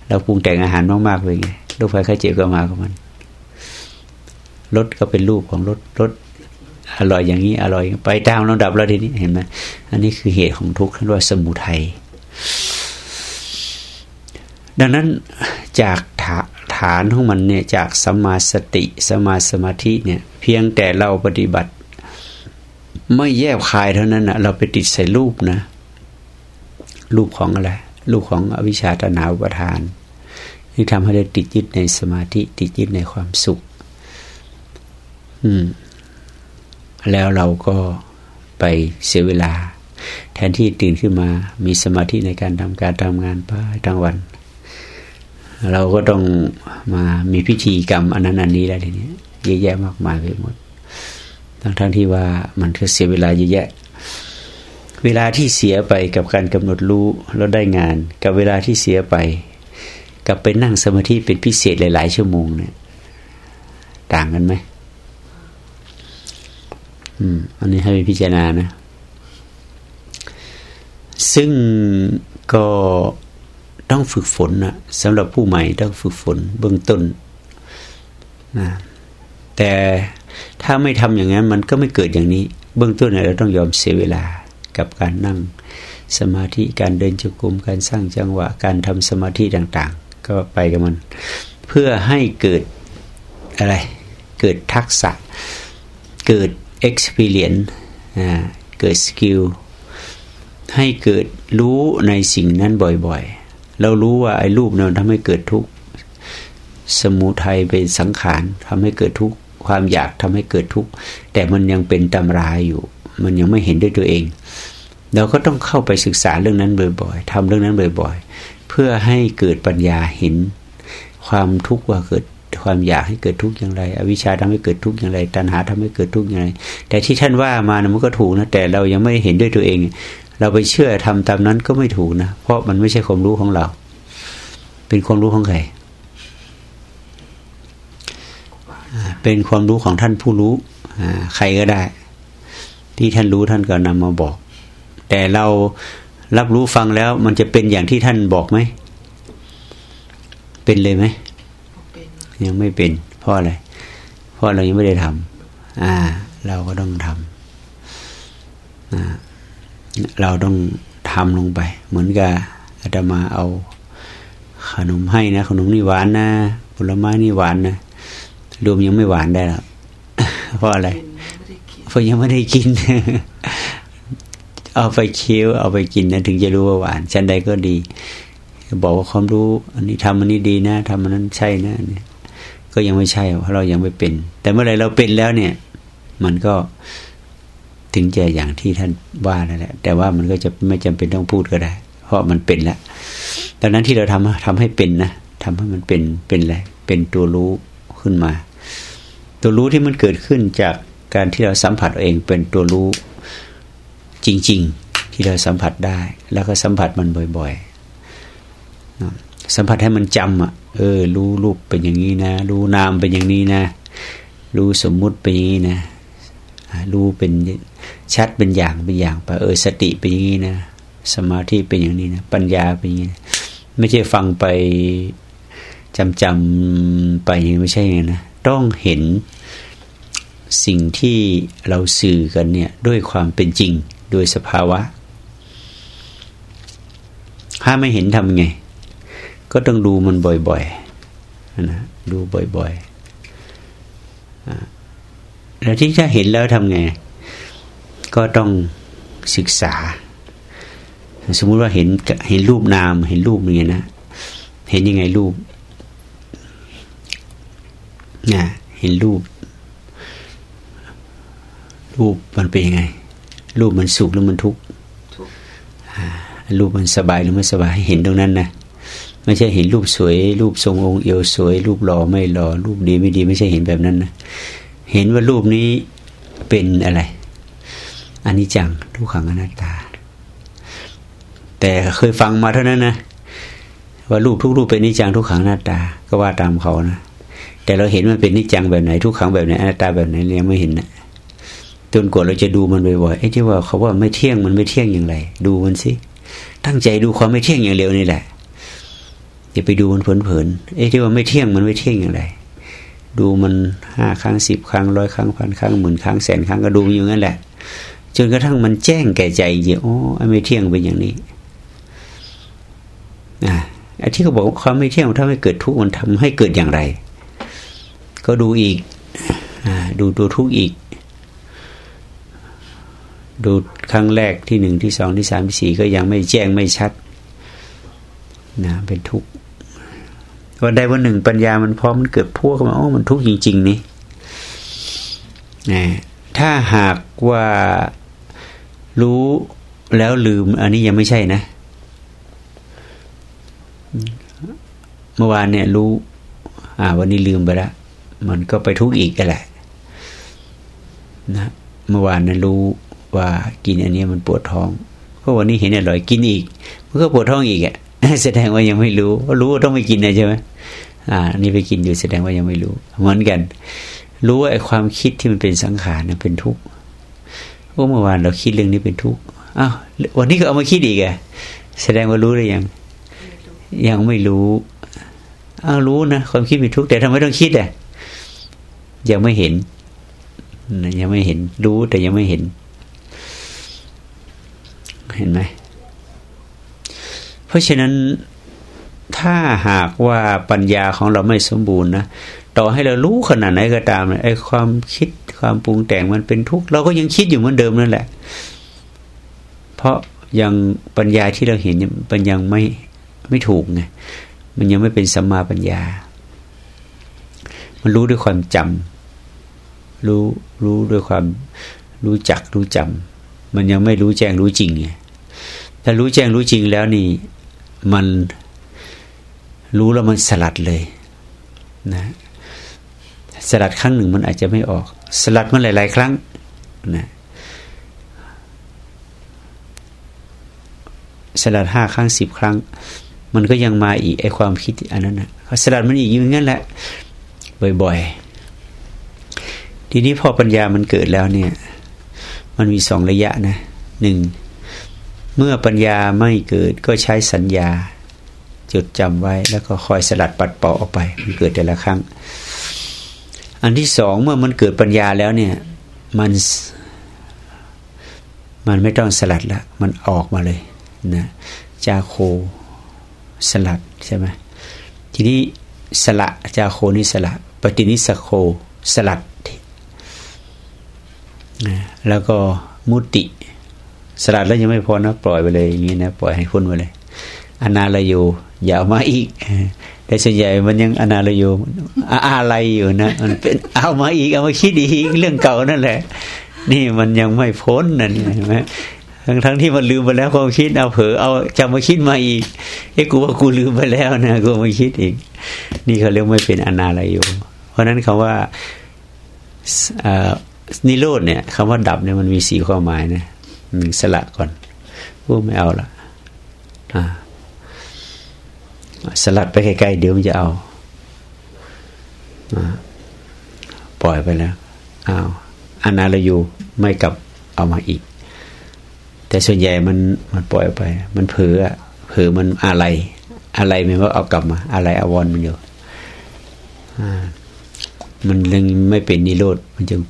เราปรุงแต่งอาหารมากๆเลยไงโรคภัยไข้เจ็บก็มากับมัน รสก็เป็นรูปของรสรสอร่อยอย่างนี้อร่อยไปตามลำดับแล้วทีนี้เห็นไหมอันนี้คือเหตุของทุกข์เรียกว่าสมุทัยดังนั้นจากฐานของมันเนี่ยจากสมาสติสมาสมาธิเนี่ยเพียงแต่เราปฏิบัติ ไม่แยบคายเท่านั้นนะเราไปติดใส่รูปนะ รูปของอะไรรูปของอวิชชาตนาอุปทาน ที่ทำให้เราติดยึดในสมาธิติดยึดในความสุข แล้วเราก็ไปเสียเวลา แทนที่ตื่นขึ้นมา มีสมาธิในการทำการทำงานไปทั้งวัน เราก็ต้องมามีพิธีกรรมอันนั้นอันนี้แล้วทีนี้เยอะแยะมากมายไปหมด ทั้งทั้งที่ว่ามันก็เสียเวลาเยอะแยะ เวลาที่เสียไปกับการกำหนดรู้แล้วได้งาน กับเวลาที่เสียไป กับไปนั่งสมาธิเป็นพิเศษหลาย ๆ ชั่วโมงเนี่ย ต่างกันไหม อันนี้ให้พิจารณานะ ซึ่งก็ต้องฝึกฝนนะสำหรับผู้ใหม่ต้องฝึกฝนเบื้องต้นนะแต่ถ้าไม่ทำอย่างนั้น มันก็ไม่เกิดอย่างนี้ เบื้องต้นเราต้องยอมเสียเวลากับการนั่งสมาธิการเดินจงกรมการสร้างจังหวะการทำสมาธิต่าง ๆ ก็ไปกับมัน เพื่อให้เกิดอะไร เกิดทักษะ เกิด experience เกิดสกิลให้เกิดรู้ในสิ่งนั้นบ่อยๆ เรารู้ว่าไอ้รูปนั้นทำให้เกิดทุกข์สมุทัยเป็นสังขารทำให้เกิดทุกข์ความอยากทำให้เกิดทุกข์แต่มันยังเป็นตำราอยู่ มันยังไม่เห็นด้วยตัวเอง เราก็ต้องเข้าไปศึกษาเรื่องนั้นบ่อยๆทำเรื่องนั้นบ่อยๆ เพื่อให้เกิดปัญญาเห็นความทุกข์ว่าเกิด ความอยากให้เกิดทุกข์อย่างไร อวิชชาทำให้เกิดทุกข์อย่างไร ตัณหาทำให้เกิดทุกข์อย่างไร แต่ที่ท่านว่ามานะมันก็ถูกนะ แต่เรายังไม่เห็นด้วยตัวเอง เราไปเชื่อทำตามนั้นก็ไม่ถูกนะ เพราะมันไม่ใช่ความรู้ของเรา เป็นความรู้ของใคร เป็นความรู้ของท่านผู้รู้ใครก็ได้ ที่ท่านรู้ท่านก็นำมาบอก แต่เรารับรู้ฟังแล้วมันจะเป็นอย่างที่ท่านบอกไหม เป็นเลยไหม ยังไม่เป็น เพราะอะไรเพราะเรายังไม่ได้ทำอ่า เราก็ต้องทำอ่าเราต้องทำลงไป เหมือนกับอาตมาเอา ขนมให้นะขนมนี่หวานนะผลไม้นี่หวานนะรวมยังไม่หวานได้หรอกเพราะอะไรเพราะยังไม่ได้กิน เอาไปเคี้ยวเอาไปกินนะถึงจะรู้ว่าหวานชั้นใดก็ดีบอกว่าความรู้ อันนี้ทำอันนี้ดีนะทำอันนั้นใช่นะเนี่ย ก็ยังไม่ใช่เพราะเรายังไม่เป็น แต่เมื่อไรเราเป็นแล้วเนี่ย มันก็ถึงจะอย่างที่ท่านว่านั่นแหละ แต่ว่ามันก็จะไม่จำเป็นต้องพูดก็ได้ เพราะมันเป็นแล้วดังนั้นที่เราทำทำให้เป็นนะทำให้มันเป็นเป็นอะไรเป็นตัวรู้ขึ้นมา ตัวรู้ที่มันเกิดขึ้นจากการที่เราสัมผัสเองเป็นตัวรู้จริง ๆ ที่เราสัมผัสได้ แล้วก็สัมผัสมันบ่อยๆ สัมผัสให้มันจำอะเออ รู้รูปเป็นอย่างนี้นะ รู้นามเป็นอย่างนี้นะ รู้สมมุติเป็นอย่างนี้นะ รู้เป็นชัดเป็นอย่างเป็นอย่างไปเออสติเป็นอย่างนี้นะ สมาธิเป็นอย่างนี้นะ ปัญญาเป็นอย่างนี้ ไม่ใช่ฟังไปจำจำไปไม่ใช่ไงนะต้องเห็นสิ่งที่เราสื่อกันเนี่ยด้วยความเป็นจริงโดยสภาวะ ถ้าไม่เห็นทำไง ก็ต้องดูมันบ่อยๆนะดูบ่อยๆแล้วที่ถ้าเห็นแล้วทำไง ก็ต้องศึกษา สมมุติว่าเห็นเห็นรูปนาม เห็นรูปนี้นะ เห็นยังไงรูปนะเห็นรูป รูปมันเป็นยังไง รูปมันสุขหรือมันทุกข์รูปมันสบายหรือไม่สบายเห็นตรงนั้นนะ ไม่ใช่เห็นรูปสวย รูปทรงองค์เอวสวย รูปหล่อไม่หล่อรูปดีไม่ดีไม่ใช่เห็นแบบนั้นนะเห็นว่ารูปนี้เป็นอะไรอันนี้จังทุกขังอนัตตา แต่เคยฟังมาเท่านั้นนะว่ารูปทุกรูปเป็นนิจังทุกขังอนัตตาก็ว่าตามเขานะแต่เราเห็นมันเป็นนิจังแบบไหนทุกขังแบบไหนอนัตตาแบบไหนยังไม่เห็นนะจนกว่าเราจะดูมันบ่อยๆไอ้ที่ว่าเขาว่าไม่เที่ยงมันไม่เที่ยงอย่างไร ดูมันสิตั้งใจดูความไม่เที่ยงอย่างเร็วนี่แหละ อย่าไปดูมันเพลินๆเอ๊ะที่ว่าไม่เที่ยงมันไม่เที่ยงอย่างไรดูมันห้าครั้งสิบครั้งร้อยครั้งพันครั้งหมื่นครั้งแสนครั้งก็ดูอยู่งั้นแหละ จนกระทั่งมันแจ้งแก่ใจจริงโอ้ไม่เที่ยงเป็นอย่างนี้อ่าไอ้ที่เขาบอกว่าความไม่เที่ยงถ้าไม่เกิดทุกข์มันทำให้เกิดอย่างไร ก็ดูอีกอ่าดูตัวทุกข์อีก ดูครั้งแรกที่หนึ่งที่สองที่สามที่สี่ก็ยังไม่แจ้งไม่ชัดนะเป็นทุกข์ วันใดวันหนึ่งปัญญามันพร้อมมันเกิดพวกมาอ๋อมันทุกข์จริง ๆ นี่นะถ้าหากว่ารู้แล้วลืม อันนี้ยังไม่ใช่นะ เมื่อวานเนี่ยรู้ อ่า วันนี้ลืมไปแล้วมันก็ไปทุกข์อีกแหละนะเมื่อวานนั้นรู้ว่ากินอันนี้มันปวดท้อง ก็วันนี้เห็นอร่อยกินอีก มันก็ปวดท้องอีกอะ่ะ แสดงว่ายังไม่รู้ รู้ต้องไปกินนะใช่ไหมอ่า นี่ไปกินอยู่แสดงว่ายังไม่รู้ เหมือนกัน รู้ว่าไอ้ความคิดที่มันเป็นสังขารนั้นเป็นทุกข์ว่าเมื่อวานเราคิดเรื่องนี้เป็นทุกข์อ้าววันนี้ก็เอามาคิดอีกอะแสดงว่ารู้หรือยัง ยังไม่รู้อ้าวรู้นะความคิดเป็นทุกข์แต่ทำไมต้องคิดอะยังไม่เห็นยังไม่เห็นรู้แต่ยังไม่เห็น เห็นไหม เพราะฉะนั้นถ้าหากว่าปัญญาของเราไม่สมบูรณ์นะต่อให้เรารู้ขนาดไหนก็ตามไอ้ความคิดความปรุงแต่งมันเป็นทุกข์เราก็ยังคิดอยู่เหมือนเดิมนั่นแหละ เพราะยังปัญญาที่เราเห็นยมันยังไม่ไม่ถูกไงมันยังไม่เป็นสัมมาปัญญา มันรู้ด้วยความจำรู้รู้ด้วยความรู้จักรู้จำมันยังไม่รู้แจ้งรู้จริงไงถ้ารู้แจ้งรู้จริงแล้วนี่ มันรู้แล้วมันสลัดเลยนะสลัดครั้งหนึ่งมันอาจจะไม่ออก สลัดมันหลาย ๆ ครั้งนะสลัดห้าครั้งสิบครั้ง มันก็ยังมาอีกไอความคิดอันนั้นนะสลัดมันอีกอย่างนั้นแหละ บ่อย ๆ ทีนี้พอปัญญามันเกิดแล้วเนี่ย มันมีสองระยะนะหนึ่ง เมื่อปัญญาไม่เกิดก็ใช้สัญญา จดจำไว้แล้วก็คอยสลัดปัดเป่าออกไป มันเกิดแต่ละครั้ง อันที่สองเมื่อมันเกิดปัญญาแล้วเนี่ย มันมันไม่ต้องสลัดละมันออกมาเลยนะจาโคสลัดใช่ไหมทีนี้สละจาโคนิสละปฏินิสโคสลัดนะแล้วก็มุติ สลัดแล้วยังไม่พอนะปล่อยไปเลยอย่างนี้นะปล่อยให้พ้นไปเลยอนาลโยอย่าเอามาอีก แต่ส่วนใหญ่มันยังอนาลโยอะไรอยู่นะมันเป็นเอามาอีกเอามาคิดอีกเรื่องเก่านั่นแหละ นี่มันยังไม่พ้นนั่นเห็นไหมทั้งทั้งที่มันลืมไปแล้วความคิดเอาเผลอเอาจำมาคิดมาอีกไอ้กูว่ากูลืมไปแล้วนะกูมาคิดอีก นี่เขาเรียกไม่เป็นอนาลโยเพราะนั้นคำว่านิโรธเนี่ยคำว่าดับเนี่ยมันมีสีความหมายนะ หนึ่งสละก่อนพูไม่เอาละอ่าสลัดไปใกล้ๆเดี๋ยวมันจะเอาอปล่อยไปแล้วเอาอนาลยูไม่กลับเอามาอีก แต่ส่วนใหญ่มันมันปล่อยไป มันเผลอเผลอมันอะไร อะไรมันก็เอากลับมา อะไรอวรมันอยู่มันยังไม่เป็นนิโรธมันจึง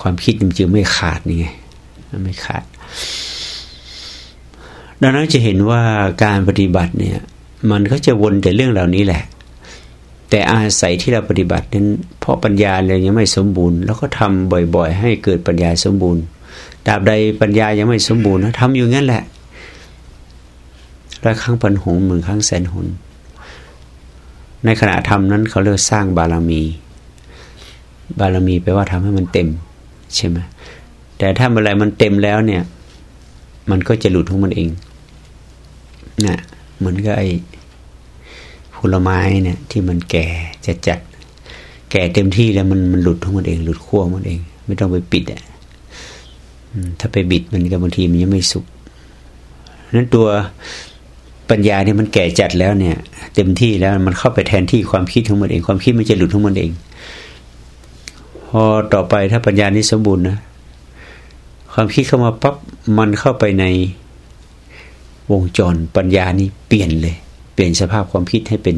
ความคิดมันจึงไม่ขาดนี่ไง ไม่ขาด ดังนั้นจะเห็นว่าการปฏิบัติเนี่ย มันก็จะวนแต่เรื่องเหล่านี้แหละ แต่อาศัยที่เราปฏิบัตินั้น เพราะปัญญาเรายังไม่สมบูรณ์ แล้วก็ทำบ่อยๆ ให้เกิดปัญญาสมบูรณ์ตราบใดปัญญายังไม่สมบูรณ์นะทำอยู่งั้นแหละร้อยครั้งพันหงหมื่นครั้งแสนหนในขณะทำนั้นเขาเรียกสร้างบารมี บารมีแปลว่าทำให้มันเต็ม ใช่ไหม แต่ถ้าเมื่อไรมันเต็มแล้วเนี่ย มันก็จะหลุดของมันเองนะเหมือนกับไอ้ผลไม้เนี่ยที่มันแก่จะจัด แก่เต็มที่แล้วมันมันหลุดของมันเอง หลุดขั้วมันเอง ไม่ต้องไปปิดอะถ้าไปบิดมันก็บางทีมันยังไม่สุกนั้นตัวปัญญาเนี่ยมันแก่จัดแล้วเนี่ย เต็มที่แล้วมันเข้าไปแทนที่ความคิดของมันเอง ความคิดมันจะหลุดของมันเอง พอต่อไปถ้าปัญญานี้สมบูรณ์นะ ความคิดเข้ามาปั๊บมันเข้าไปในวงจรปัญญานี้เปลี่ยนเลย เปลี่ยนสภาพความคิดให้เป็น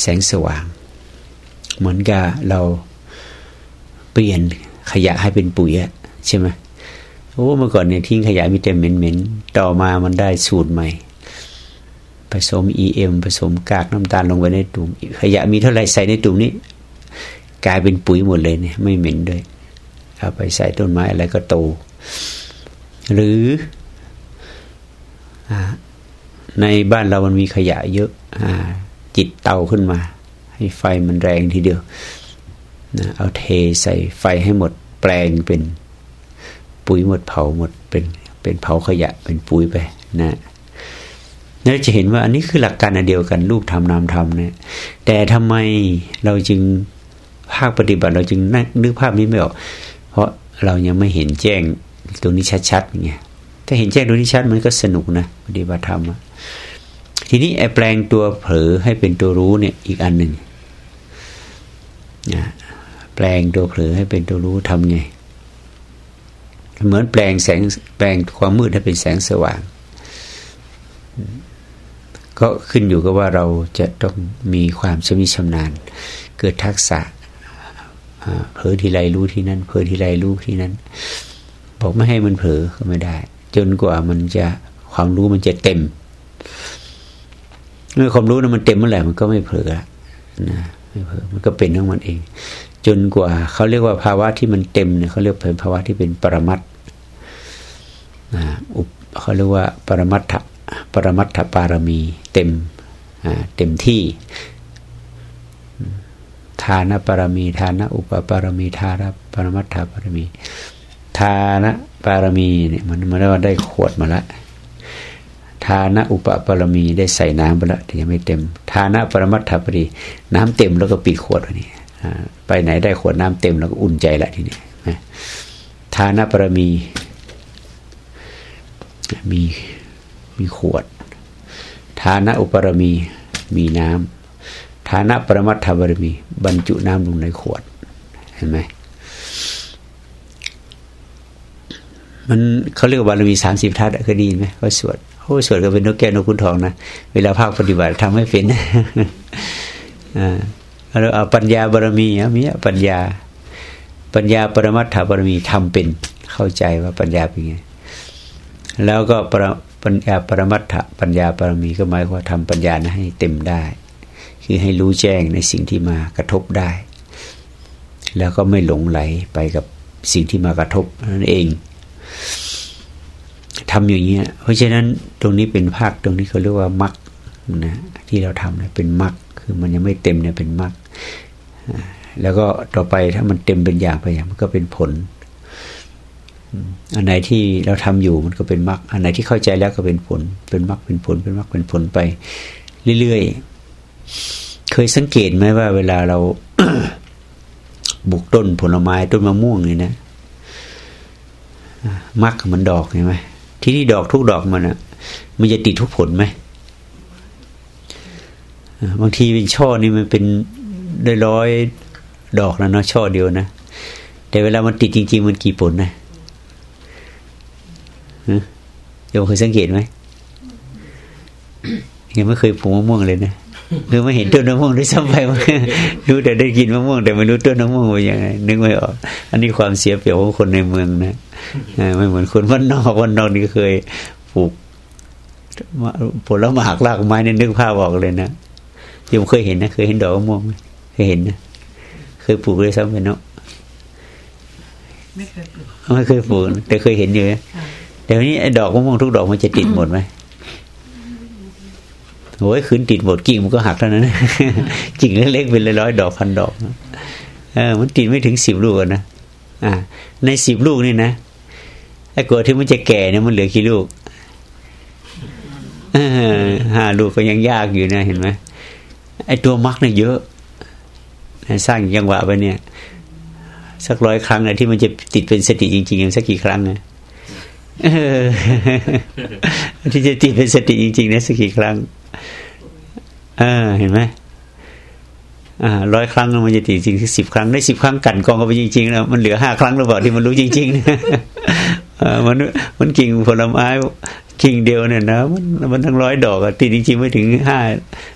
แสงสว่าง เหมือนกับเราเปลี่ยนขยะให้เป็นปุ๋ยอะใช่ไหมโอ้เมื่อก่อนเนี่ยทิ้งขยะมีแต่เหม็นๆต่อมามันได้สูตรใหม่ผสม EM ผสมกากน้ำตาลลงไปในตุ่มขยะมีเท่าไรใส่ในตุ่มนี้ กลายเป็นปุ๋ยหมดเลยเนี่ยไม่เหม็นด้วย เอาไปใส่ต้นไม้อะไรก็โต หรือในบ้านเรามันมีขยะเยอะอจิตเตาขึ้นมา ให้ไฟมันแรงทีเดียวนะเอาเทใส่ไฟให้หมดแปลงเป็น ปุ๋ยหมดเผาหมดเป็นเป็นเผาขยะเป็นปุ๋ยไปนะนั่จะเห็นว่าอันนี้คือหลักการอันเดียวกันรูปทำนามทำเนี่ยแต่ทำไมเราจึงภาคปฏิบัติเราจึงนึกภาพนี้ไม่ออก เพราะเรายังไม่เห็นแจ้งตรงนี้ชัดๆไงถ้าเห็นแจ้งตรงนี้ชัดมันก็สนุกนะปฏิบัติธรรมทีนี้ไอแปลงตัวเผลอให้เป็นตัวรู้เนี่ยอีกอันหนึ่งนะแปลงตัวเผลอให้เป็นตัวรู้ทำไงเหมือนแปลงแสงแปลงความมืดให้เป็นแสงสว่าง ก็ขึ้นอยู่กับว่าเราจะต้องมีความชำนิชำนาญ เกิดทักษะ เผลอทีไรรู้ที่นั่นเผลอทีไรรู้ที่นั้น บอกไม่ให้มันเผลอก็ไม่ได้ จนกว่ามันจะความรู้มันจะเต็มเมื่อความรู้นั้นมันเต็มเมื่อไหร่มันก็ไม่เผลอนะไม่เผลอมันก็เป็นของมันเอง จนกว่าเขาเรียกว่าภาวะที่มันเต็มเนี่ยเขาเรียกเป็นภาวะที่เป็นปรมัตนะเขาเรียกว่า ปรมัตถปรมัตถปารมี เต็มเต็มที่ ทานปารมีทานะอุปปารมีทานะปรมัตถปารมีทานะปารมีเนี่ยมันมันว่าได้ขวดมาละทานะอุปปารมีได้ใส่น้ำไปแล้วแต่ยังไม่เต็ม ทานะปรมัตถปรีน้ำเต็มแล้วก็ปิดขวดนี่ไปไหนได้ขวดน้ำเต็มแล้วก็อุ่นใจละทีนี้ทานะปรมี มีมีขวด ทานะอุปรมีมีน้ำ ฐานะปรมัตถบารมี บรรจุน้ำลงในขวด เห็นไหมมันเขาเรียกว่าบารมีสามสิบทัศน์เคยดีไหมเขาสวดโอ้สวดก็เป็นนกแก้วนกขุนทองนะเวลาภาคปฏิบัติทำให้เป็นอ่าเราเอาปัญญาบารมีมีปัญญา ปัญญาปรมัตถบารมีทำเป็นเข้าใจว่าปัญญาเป็นไงแล้วก็ปรปัญญาปรมัตถปัญญาปรมีก็หมายคว่าทำปัญญานะให้เต็มได้ คือให้รู้แจ้งในสิ่งที่มากระทบได้ แล้วก็ไม่หลงไหลไปกับสิ่งที่มากระทบนั่นเองทำอย่างนี้ย เพราะฉะนั้นตรงนี้เป็นภาคตรงนี้เขาเรียกว่ามักนะที่เราทำเนี่ยเป็นมักคือมันยังไม่เต็มเนี่ยเป็นมักแล้วก็ต่อไปถ้ามันเต็มเป็นอย่างไปอย่างมันก็เป็นผล อันไหนที่เราทำอยู่มันก็เป็นมรรคอันไหนที่เข้าใจแล้วก็เป็นผล เป็นมรรคเป็นผล เป็นมรรคเป็นผลไป เรื่อยๆ เคยสังเกตไหมว่า เวลาเราบุกต้นผลไม้ต้นมะม่วงนี่นะมรรคมันดอกเห็นไหมที่นี่ดอกทุกดอกมันอะ มันจะติดทุกผลไหมบางทีเป็นช่อนี่มันเป็นได้ร้อยดอกนะเนาะช่อเดียวนะแต่เวลามันติดจริง ๆ มันกี่ผลนะโยมเคยสังเกตไหมยังไม่เคยปลูกมะม่วงเลยนะ หรือไม่เห็นต้นมะม่วงด้วยซ้ำไปรู้แต่ได้กินมะม่วง แต่ไม่รู้ต้นมะม่วงเป็นยังไงนึกไม่ออก อันนี้ความเสียเปรียบของคนในเมืองนะไม่เหมือนคนวันนอกวันนอกนี่เคยปลูกผลไม้หักรากไม้นี่นึกภาพออกเลยนะโยมเคยเห็นนะ เคยเห็นดอกมะม่วงไหมเคยเห็นนะเคยปลูกเลยซ้ำไปเนาะไม่เคยปลูกไม่เคยปลูกแต่เคยเห็นอยู่นะแต่วนี้ไอ้ดอกมะม่วงทุกดอกมันจะติดหมดไหม โอ้ยขืนติดหมดกิ่งมันก็หักเท่านั้นกิ่งเล็กๆเป็นร้อยดอกพันดอกเออมันติดไม่ถึงสิบลูกนะอ่า ในสิบลูกนี่นะไอ้กลัวที่มันจะแก่เนี่ยมันเหลือกี่ลูกห้าลูกก็ยังยากอยู่นะเห็นไหมไอ้ตัวมักเนี่ยเยอะสร้างยังหวะไปเนี่ย สักร้อยครั้งนะที่มันจะติดเป็นสติจริงๆสักกี่ครั้งนะที่จะติดเป็นสติจริงๆนะสักกี่ครั้ง เออเห็นไหมอ่าร้อยครั้งมันจะติดจริงที่สิบครั้งได้สิบครั้งกันกองกันไปจริงๆแล้วมันเหลือห้าครั้งหรือเปล่าที่มันรู้จริงๆนะมันมันกิ่งผลไม้กิ่งเดียวเนี่ยนะมันมันทั้งร้อยดอกติดจริงๆไม่ถึงห้า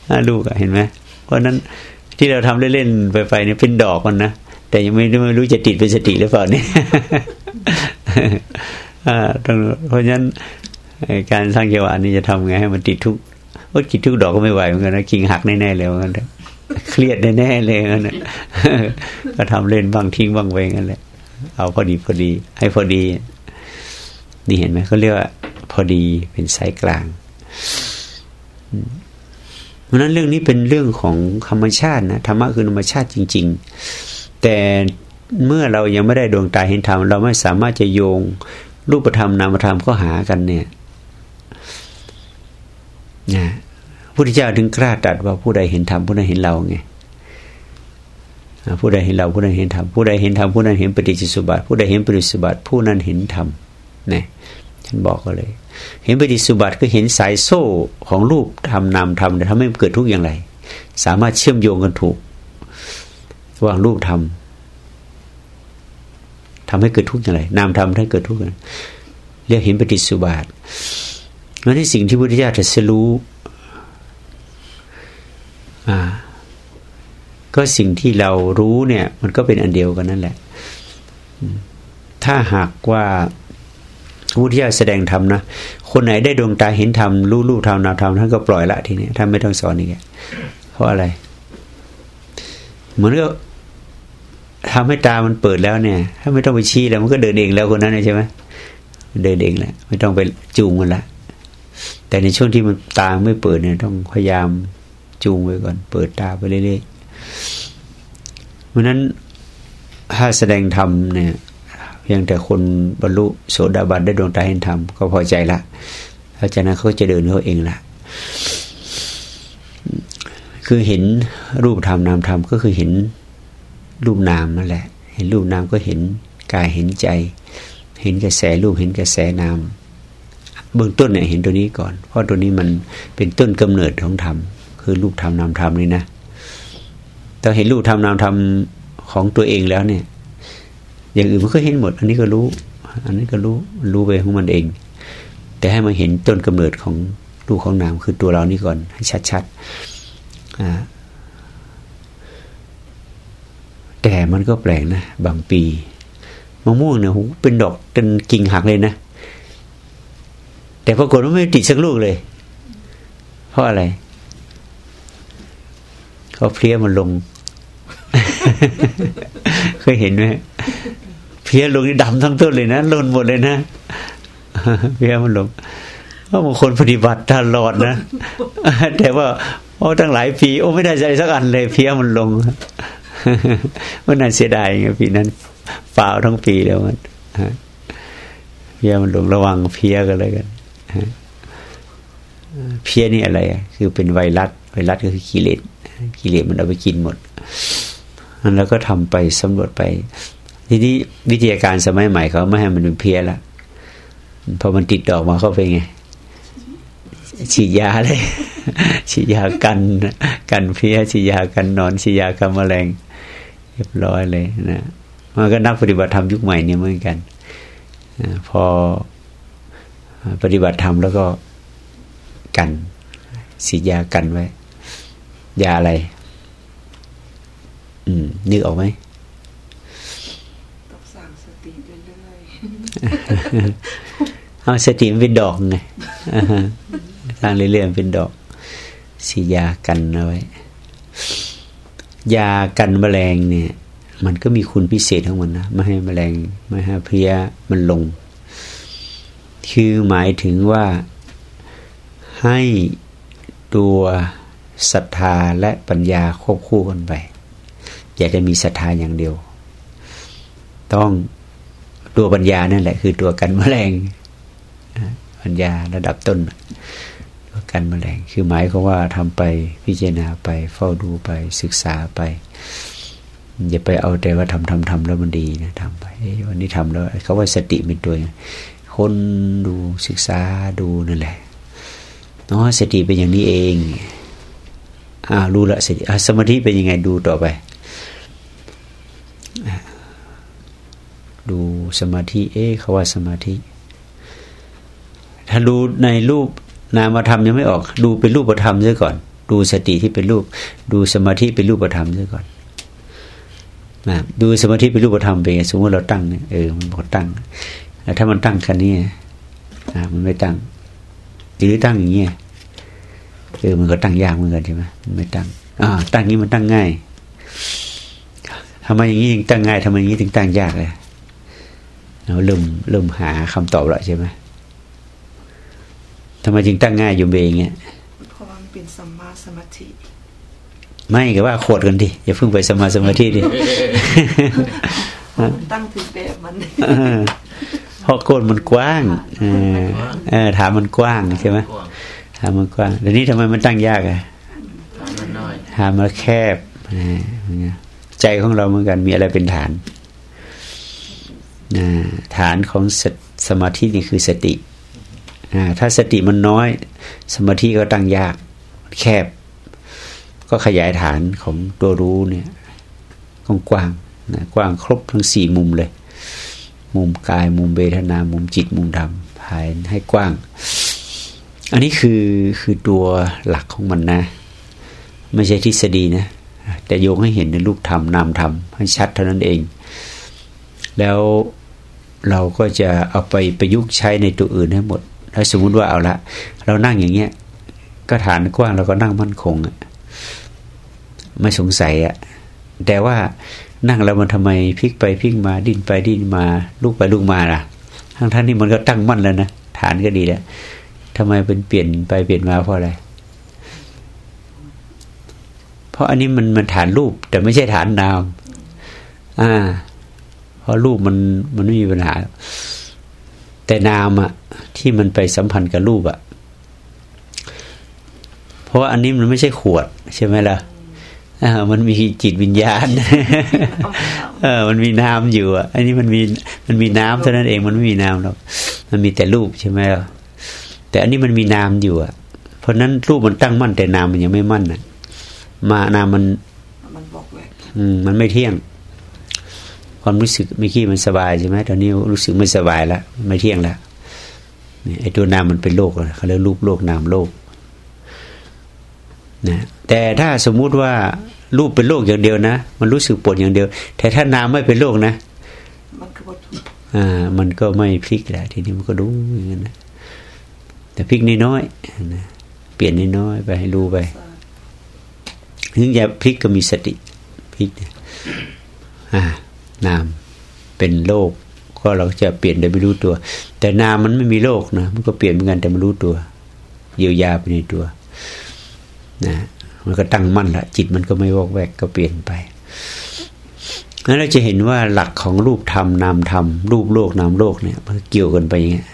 ห้าลูกเห็นไหมเพราะนั้นที่เราทำเล่นๆไปๆเนี่ยเป็นดอกมันนะแต่ยังไม่ไม่รู้จะติดเป็นสติหรือเปล่าเนี่ยเพราะฉะนั้นการสร้างเจวานี้จะทำไงให้มันติดทุก ว่าติดทุกดอกก็ไม่ไหวเหมือนกันนะกิ่งหักแน่ๆเลยเหมือนกันเครียดแน่ๆเลยนะก็ทำเล่นบ้างทิ้งบ้างไปงั้นแหละเอาพอดีพอดี ให้พอดี นี่เห็นไหมเขาเรียกว่า พอดีเป็นสายกลางเพราะนั้นเรื่องนี้เป็นเรื่องของธรรมชาตินะธรรมะคือธรรมชาติจริง ๆ แต่เมื่อเรายังไม่ได้ดวงตาเห็นธรรมเราไม่สามารถจะโยงรูปธรรมนามธรรมก็หากันเนี่ย นะพุทธเจ้าถึงกล้าตัดว่าผู้ใดเห็นธรรมผู้นั้นเห็นเราไงผู้ใดเห็นเราผู้นั้นเห็นธรรมผู้ใดเห็นธรรมผู้นั้นเห็นปฏิจจสุบัติผู้ใดเห็นปฏิจจสุบัติผู้นั้นเห็นธรรมเนี่ยฉันบอกก็เลย เห็นปฏิจจสุบัติก็เห็นสายโซ่ของรูปธรรมนามธรรมแต่ทำให้เกิดทุกอย่างไร สามารถเชื่อมโยงกันถูกรว่างรูปธรรมทำให้เกิดทุกข์อย่างไรนามธรรมทำให้เกิดทุกข์เรียกเห็นปฏิจสุบา ทนั่นที่สิ่งที่พุทธิยถาจะรู้อ่า ก็สิ่งที่เรารู้เนี่ย มันก็เป็นอันเดียวกันนั่นแหละ ถ้าหากว่าพุทธิยถาแสดงธรรมนะ คนไหนได้ดวงตาเห็นธรรมรู้รูปธรรมนามธรรมท่านก็ปล่อยละทีนี้ท่านไม่ต้องสอนอีกเพราะอะไร เหมือนกับทำให้ตามันเปิดแล้วเนี่ย ถ้าไม่ต้องไปชี้แล้ว มันก็เดินเองแล้วคนนั้นใช่ไหมเดินเองแหละไม่ต้องไปจูงมันละ แต่ในช่วงที่มันตาไม่เปิดเนี่ยต้องพยายามจูงไว้ก่อน เปิดตาไปเรื่อยๆเพราะนั้นถ้าแสดงธรรมเนี่ยเพียงแต่คนบรรลุโสดาบันได้ดวงตาเห็นธรรมก็พอใจละหลังจากนั้นเขาจะเดินเขาเองละคือเห็นรูปธรรมนามธรรมก็คือเห็นรูปนามนั่นแหละ เห็นรูปนามก็เห็นกายเห็นใจ เห็นกระแสรูปเห็นกระแสนาม เบื้องต้นเนี่ยเห็นตัวนี้ก่อน เพราะตัวนี้มันเป็นต้นกำเนิดของธรรมคือรูปธรรมนามธรรมนี่นะแต่เห็นรูปธรรมนามธรรมของตัวเองแล้วเนี่ย อย่างอื่นมันก็เห็นหมด อันนี้ก็รู้ อันนี้ก็รู้รู้ไปของมันเอง แต่ให้มาเห็นต้นกำเนิดของรูปของนามคือตัวเรานี่ก่อน ให้ชัดๆอ่าแต่มันก็แปลกนะ บางปีมะม่วงเนี่ยหูเป็นดอกเป็นกิ่งหักเลยนะ แต่ปรากฏว่าไม่ติดสักลูกเลย เพราะอะไร เขาเพลี้ยมันลง เคยเห็นไหมเพี้ยลงนี่ดำทั้งต้นเลยนะล่นหมดเลยนะเพี้ยมันลงเพราะบางคนปฏิบัติตลอดนะ แต่ว่าโอ้ตั้งหลายปี โอ้ไม่ได้ใจสักอันเลยเพี้ยมันลงมันน่าเสียดายไงปีนั้นเปล่าทั้งปีแล้วมันเพี้ยมันลงระวังเพี้ยกันเลยกัน เพี้ยนี่อะไร คือเป็นไวรัส ไวรัสก็คือกิเลส กิเลสมันเอาไปกินหมดแล้วก็ทำไปสำรวจไป ทีนี้วิทยาการสมัยใหม่เขาไม่ให้มันเป็นเพี้ยละพอมันติดดอกมาเข้าไปไง ฉีดยาเลย ฉีดยากัน กันเพี้ยฉีดยากันนอนฉีดยากันแมลงเรียบร้อยเลยนะมันก็นักปฏิบัติธรรมยุคใหม่เนี่ยเหมือนกันพอ ปฏิบัติธรรมแล้วก็กันฉีดยากันไว้ยาอะไร อืมนึกออกไหม
ต้องสั่งสติเรื่อย
เอาสติมันเป็นดอกไงสร้างเรื่อยๆเป็นดอกสียากันเอาไว้ยากันแมลงเนี่ย มันก็มีคุณพิเศษของมันนะไม่ให้แมลงไม่ให้เพลี้ยมันลง คือหมายถึงว่าให้ตัวศรัทธาและปัญญาควบคู่กันไป อย่าจะมีศรัทธาอย่างเดียว ต้องตัวปัญญานั่นแหละ คือตัวกันแมลงปัญญาระดับต้นตัวกันแมลง คือหมายเขาว่าทำไปพิจารณาไป เฝ้าดูไปศึกษาไป อย่าไปเอาแต่ว่าทำทำทำแล้วมันดีนะทำไปวันนี้ทำแล้วเขาว่าสติเป็นตัว คนดูศึกษาดูนั่นแหละอ๋อสติเป็นอย่างนี้เองอ่ารู้ละสติสมาธิเป็นยังไงดูต่อไป ดูสมาธิ เอ๊ะเขาว่าสมาธิ ถ้าดูในรูปนามธรรมยังไม่ออก ดูเป็นรูปธรรมซะก่อน ดูสติที่เป็นรูป ดูสมาธิเป็นรูปธรรมซะก่อนนะดูสมาธิเป็นรูปธรรมเป็นไงสมมติเราตั้งเนี่ยเออมันบอกตั้ง ถ้ามันตั้งคันนี้อ่ามันไม่ตั้งหรือตั้งอย่างเงี้ยเออมันก็ตั้งยากเหมือนกันใช่ไหมมันไม่ตั้งอ่าตั้งนี้มันตั้งง่ายทำไมอย่างนี้ถึงตั้งง่ายทำไมอย่างนี้ถึงตั้งยากเลยเราเริ่มเริ่มหาคำตอบแล้วใช่ไหมทำไมจึงตั้งง่ายอยู่เองเนี่ย
ๆเพราะว่ามันเป็นสัมมาสมาธิ
ไม่ก็ว่าโคดกันดิอย่าเพิ่งไปสมาสมาธิดิ
มันตั้งถึงแบบมัน
เออเพราะโคนมันกว้างเออเออถามมันกว้างใช่ไหม
กว้าง
ถามมันกว้างแต่นี้ทำไมมันตั้งยากอะ
ถามมันน้อย
ถามมันแคบอ่าใจของเราเหมือนกันมีอะไรเป็นฐานอ่าฐานของสสมาธินี่คือสติอ่าถ้าสติมันน้อย สมาธิก็ตั้งยาก แคบ ก็ขยายฐานของตัวรู้เนี่ยกว้างๆนะกว้างครบทั้งสี่มุมเลย มุมกายมุมเวทนา มุมจิตมุมธรรมภายให้กว้าง อันนี้คือคือตัวหลักของมันนะ ไม่ใช่ทฤษฎีนะ แต่โยงให้เห็นในรูปธรรมนามธรรมให้ชัดเท่านั้นเอง แล้วเราก็จะเอาไปประยุกต์ใช้ในตัวอื่นให้หมด ถ้าสมมุติว่าเอาละ เรานั่งอย่างเงี้ย ก็ฐานกว้างเราก็นั่งมั่นคงอะไม่สงสัยอะแต่ว่า นั่งแล้วมันทำไมพลิกไปพลิกมาดิ้นไปดิ้นมาลุกไปลุกมาล่ะ ทั้งท่านนี่มันก็ตั้งมั่นแล้วนะฐานก็ดีแล้วทำไมเป็นเปลี่ยนไปเปลี่ยนมาเพราะอะไร เพราะอันนี้มันมันฐานรูป แต่ไม่ใช่ฐานนาม อ่า เพราะรูปมันมันไม่มีปัญหา แต่นามอะที่มันไปสัมพันธ์กับรูปอะเพราะว่าอันนี้มันไม่ใช่ขวด ใช่ไหมล่ะอ่า มันมีจิตวิญญาณเออมันมีน้ำอยู่อะ อันนี้มันมีมันมีน้ำเท่านั้นเองมันไม่มีน้ำหรอกมันมีแต่รูปใช่ไหมล่ะแต่อันนี้มันมีน้ำอยู่อะ เพราะนั้นรูปมันตั้งมั่นแต่นามมันยังไม่มั่นอะ มานามมัน
มันบอกแวก
อืมมันไม่เที่ยง ความรู้สึกเมื่อกี้มันสบายใช่ไหมตอนนี้รู้สึกไม่สบายแล้วไม่เที่ยงแล้วนี่ไอ้ตัวนามมันเป็นโลกอะเขาเรียกรูปโลกนามโลกนะแต่ถ้าสมมุติว่า รูปเป็นโลกอย่างเดียวนะ มันรู้สึกปวดอย่างเดียว แต่ถ้านามไม่เป็นโลกนะ
มันคือวัตถุ
อ่า มันก็ไม่พลิกแหละทีนี้มันก็รู้อย่างนั้นนะแต่พลิกน้อยๆนะเปลี่ยนน้อยๆไปให้รู้ไป
ศาสตร์
ถึงจะพลิกก็มีสติพลิกเนี่ยอ่านามเป็นโลกก็เราจะเปลี่ยนโดยไม่รู้ตัว แต่นามมันไม่มีโลกนะมันก็เปลี่ยนเหมือนกันแต่ไม่รู้ตัว เยียวยาไปในตัว นะ มันก็ตั้งมั่นละจิตมันก็ไม่วอกแวกก็เปลี่ยนไปนั้นเราจะเห็นว่าหลักของรูปธรรมนามธรรมรูปโลกนามโลกเนี่ย มันเกี่ยวกันไปอย่างเงี้ย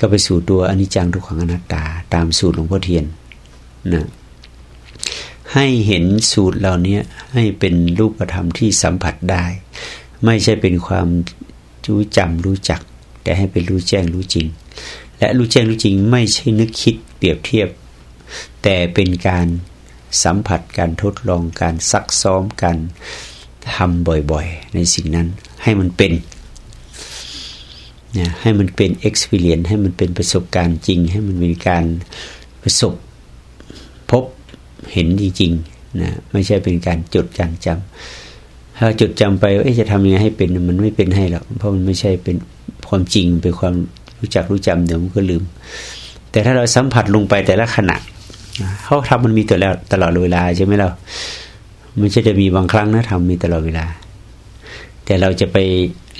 ก็ไปสู่ตัวอนิจจังทุกขังอนัตตา ตามสูตรหลวงพ่อเทียนนะให้เห็นสูตรเหล่านี้ให้เป็นรูปธรรมที่สัมผัสได้ ไม่ใช่เป็นความรู้จำรู้จัก แต่ให้เป็นรู้แจ้งรู้จริง และรู้แจ้งรู้จริง ไม่ใช่นึกคิดเปรียบเทียบ แต่เป็นการสัมผัสการทดลองการซักซ้อมการทำบ่อยๆ ในสิ่งนั้นให้มันเป็นนะให้มันเป็น experience ให้มันเป็นประสบการณ์จริง ให้มันมีการประสบพบเห็นจริงๆนะไม่ใช่เป็นการจดการจำถ้าจดจำไปว่าจะทำยังไงให้เป็นมันไม่เป็นให้หรอกเพราะมันไม่ใช่เป็นความจริงเป็นความรู้จักรู้จำเดี๋ยวมันก็ลืม แต่ถ้าเราสัมผัสลงไปแต่ละขณะ เขาทำมันมีตัวแล้วตลอดเวลาใช่ไหมเราไม่ใช่จะมีบางครั้งนะทำมีตลอดเวลา แต่เราจะไป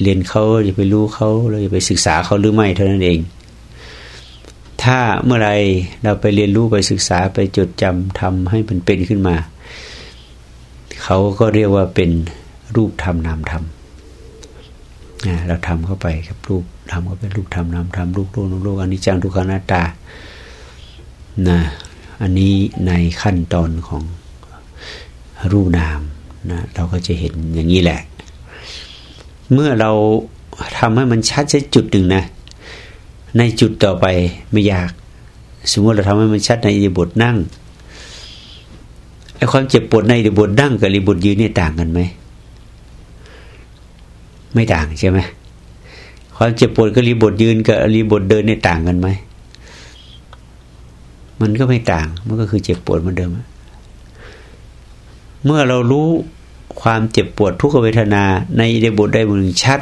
เรียนเขาจะไปรู้เขาเราจะไปศึกษาเขาหรือไม่เท่านั้นเอง ถ้าเมื่อไรเราไปเรียนรู้ไปศึกษาไปจดจำทำให้มันเป็นขึ้นมา เขาก็เรียกว่าเป็นรูปธรรมนามธรรมเราทำเข้าไปครับรูปทำเข้าไปรูปธรรมนามธรรมรูปโลกนโลกอนิจจังทุกขังนัตตานะ อันนี้ในขั้นตอนของรูปนามนะเราก็จะเห็นอย่างนี้แหละ เมื่อเราทำให้มันชัดสักจุดหนึ่งนะ ในจุดต่อไปไม่ยาก สมมติเราทำให้มันชัดในอิริบทนั่งไอ้ความเจ็บปวดในอิริบทนั่งกับอิริบทยืนเนี่ยต่างกันไหมไม่ต่างใช่ไหมความเจ็บปวดกับอิริบทยืนกับอิริบทเดินเนี่ยต่างกันไหม มันก็ไม่ต่าง มันก็คือเจ็บปวดเหมือนเดิม เมื่อเรารู้ความเจ็บปวดทุกขเวทนา ในอิริบทใดบทหนึ่งชัด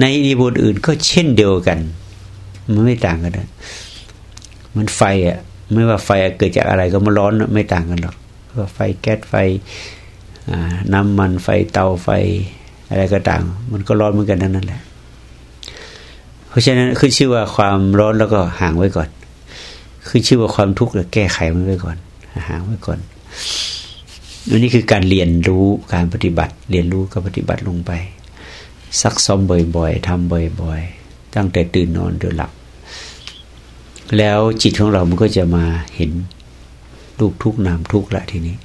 ในอิริบทอื่นก็เช่นเดียวกัน มันไม่ต่างกันนะมันไฟอะ ไม่ว่าไฟเกิดจากอะไรก็มันร้อนไม่ต่างกันหรอกว่าไฟแก๊สไฟน้ำมันไฟเตาไฟอะไรก็ต่าง มันก็ร้อนเหมือนกันทั้งนั้นแหละ เพราะฉะนั้นขึ้นชื่อว่าความร้อนแล้วก็ห่างไว้ก่อน คือชื่อว่าความทุกข์แก้ไขมันไว้ก่อนหาไว้ก่อนอันนี้คือการเรียนรู้การปฏิบัติ เรียนรู้กับปฏิบัติลงไป ซักซ้อมบ่อย ๆทำบ่อย ๆ ตั้งแต่ตื่นนอนจนหลับ แล้วจิตของเรามันก็จะมาเห็นรูปทุกนามทุกละทีนี้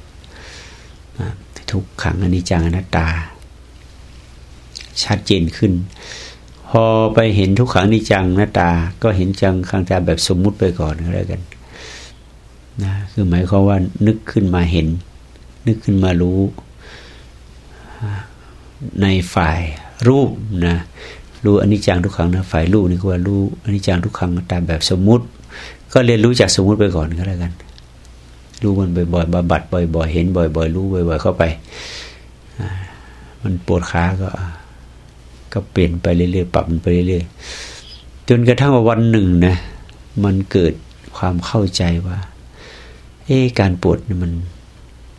ทุกขังอนิจจังอนัตตา ชัดเจนขึ้น พอไปเห็นทุกขังนิจังหน้าตา ก็เห็นจังขังตาแบบสมมุติไปก่อนก็แล้วกันนะคือหมายความว่านึกขึ้นมาเห็น นึกขึ้นมารู้ในฝ่ายรูปนะรู้อนิจจังทุกขังนะฝ่ายรูปนี่ก็ว่ารู้อนิจจังทุกขังตามแบบสมมุติ ก็เรียนรู้จากสมมุติไปก่อนก็แล้วกัน รู้มันบ่อยๆบำบัดบ่อยๆเห็นบ่อยๆรู้บ่อย ๆ เข้าไปมันปวดขาก็ ก็เปลี่ยนไปเรื่อยๆปรับมันไปเรื่อยๆจนกระทั่งวันหนึ่งนะมันเกิดความเข้าใจว่า เอ๊การปวดมัน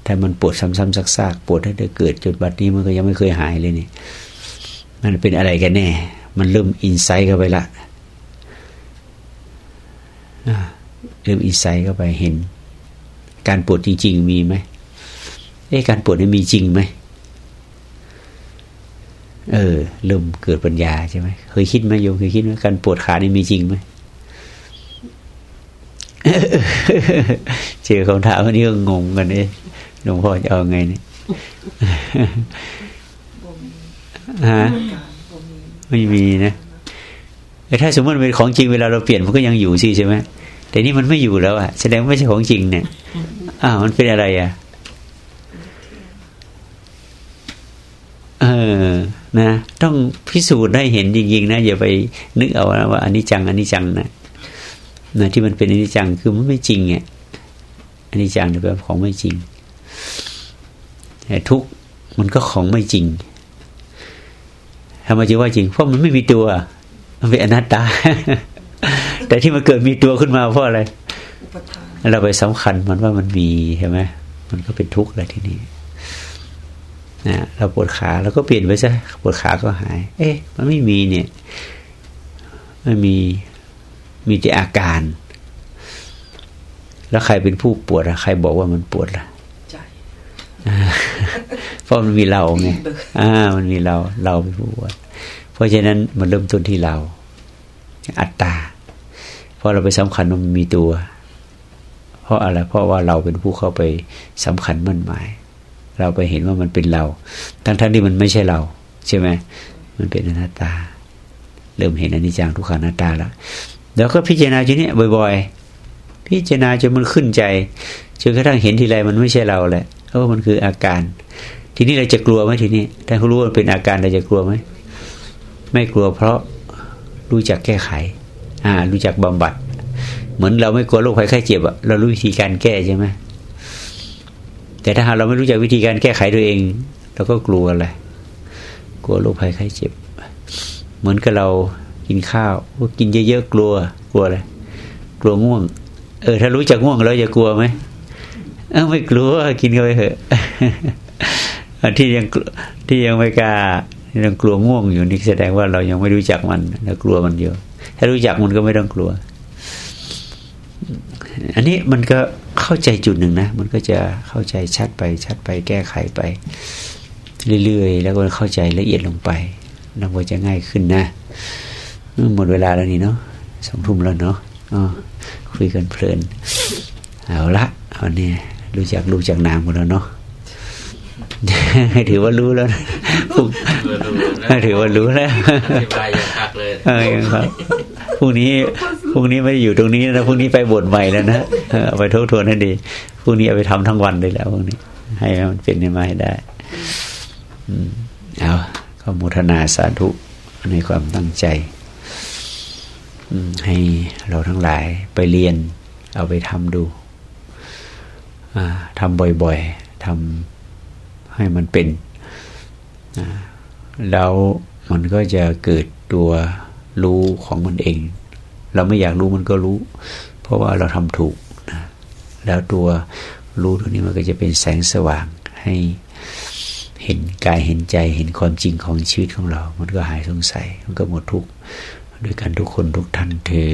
ถ้ามันปวดซ้ำๆซากๆปวดให้ได้เกิดจนบัดนี้มันก็ยังไม่เคยหายเลยนี่ มันเป็นอะไรกันแน่ มันเริ่มอินไซต์เข้าไปละเริ่มอินไซต์เข้าไปเห็น การปวดจริง ๆ มีไหมเอ๊ะการปวดนี่มีจริงไหม เออเริ่มเกิดปัญญาใช่ไหมเคยคิดไหมโยมเคยคิดไหมการปวดขานี่มีจริงไหมเจอคำถามวันนี้ก็งงกันเอ๊ะหลวงพ่อจะเอาไงเนี่ยฮะไม่มีนะแต่ถ้าสมมติเป็นของจริงเวลาเราเปลี่ยนมันก็ยังอยู่สิใช่ไหมแต่นี่มันไม่อยู่แล้วอะแสดงว่าไม่ใช่ของจริงเนี่ยอ้าวมันเป็นอะไรอะเออ นะ ต้องพิสูจน์ได้เห็นจริงๆนะอย่าไปนึกเอานะว่าอันนี้จังอันนี้จังนะนะที่มันเป็นอันนี้จังคือมันไม่จริงอะอันนี้จังเนี่ยแปลว่าของไม่จริง แต่ทุกข์มันก็ของไม่จริงทำไมจึงว่าจริง เพราะมันไม่มีตัว มันเป็นอนัตตา แต่ที่มันเกิดมีตัวขึ้นมาเพราะอะไร
อุปทาน
เราไปสำคัญมันว่ามันมีใช่ไหมมันก็เป็นทุกข์อะไรที่นี่ นะเราปวดขาเราก็เปลี่ยนไปซะปวดขาก็หาย เอ๊ะ มันไม่มีเนี่ยไม่มีมีแต่อาการ แล้วใครเป็นผู้ปวดอะใครบอกว่ามันปวดล่ะ
ใจ
เพราะมันมีเราไง
เบิก
อ่า มันมีเรา เราเป็นผู้ปวด เพราะฉะนั้นมันเริ่มต้นที่เรา อัตตาเพราะเราไปสำคัญว่ามันมีตัว เพราะอะไรเพราะว่าเราเป็นผู้เข้าไปสำคัญมั่นหมาย เราไปเห็นว่ามันเป็นเรา ทั้งๆทที่มันไม่ใช่เรา ใช่ไหมมันเป็นอนัตตา เริ่มเห็นอนิจจังทุกขังอนัตตาแล้วแล้วก็พิจารณาอยู่เนี้ยบ่อย ๆ พิจารณาจนมันขึ้นใจจนกระทั่งเห็นทีไรมันไม่ใช่เราแหละเออมันคืออาการ ทีนี้เราจะกลัวไหมทีนี้ถ้าเขารู้ว่ามันเป็นอาการเราจะกลัวไหมไม่กลัวเพราะรู้จักแก้ไข อ่า รู้จักบำบัด เหมือนเราไม่กลัวโรคภัยไข้เจ็บอะเรารู้วิธีการแก้ใช่ไหม แต่ถ้าหากเราไม่รู้จักวิธีการแก้ไขตัวเองเราก็กลัวอะไรกลัวโรคภัยไข้เจ็บ เหมือนกับเรากินข้าวกินเยอะๆกลัว กลัวอะไรกลัวง่วง เออ ถ้ารู้จักง่วงเราจะกลัวไหมเออไม่กลัวกินเข้าไปเถอะที่ยังที่ยังไม่กล้ายังกลัวง่วงอยู่นี่แสดงว่าเรายังไม่รู้จักมันเรากลัวมันอยู่ถ้ารู้จักมันก็ไม่ต้องกลัว อันนี้มันก็ เข้าใจจุดหนึ่งนะ มันก็จะเข้าใจชัดไปชัดไปแก้ไขไปเรื่อยๆ แล้วก็เข้าใจละเอียดลงไปแล้วก็จะง่ายขึ้นนะหมดเวลาแล้วนี่เนาะสองทุ่มแล้วเนาะอ๋อคุยกันเพลิน เอาละเอาเนี่ยรู้จักรู้จักนามกันแล้วเนาะถือว่ารู้แล้วนะพรุ่ง
เออรู้นะ
ถือว่ารู้แล้ว
อธิบายอย่างคักเลย
เออยังครับ พรุ่งนี้พรุ่งนี้ไม่ได้อยู่ตรงนี้นะพรุ่งนี้ไปบทใหม่แล้วนะเออเอาไปทบทวนให้ดีพรุ่งนี้เอาไปทำทั้งวันเลยแล้วพรุ่งนี้ ให้มันเป็นให้มาให้ได้อืมเอาก็โมทนาสาธุในความตั้งใจอืมให้เราทั้งหลายไปเรียน เอาไปทำดูอ่าทำบ่อยๆทำให้มันเป็นอ่าแล้วมันก็จะเกิดตัว รู้ของมันเอง เราไม่อยากรู้มันก็รู้ เพราะว่าเราทำถูกนะแล้วตัวรู้ตัวนี้มันก็จะเป็นแสงสว่างให้เห็นกายเห็นใจเห็นความจริงของชีวิตของเรา มันก็หายสงสัย มันก็หมดทุกข์ด้วยกันทุกคนทุกท่านเธอ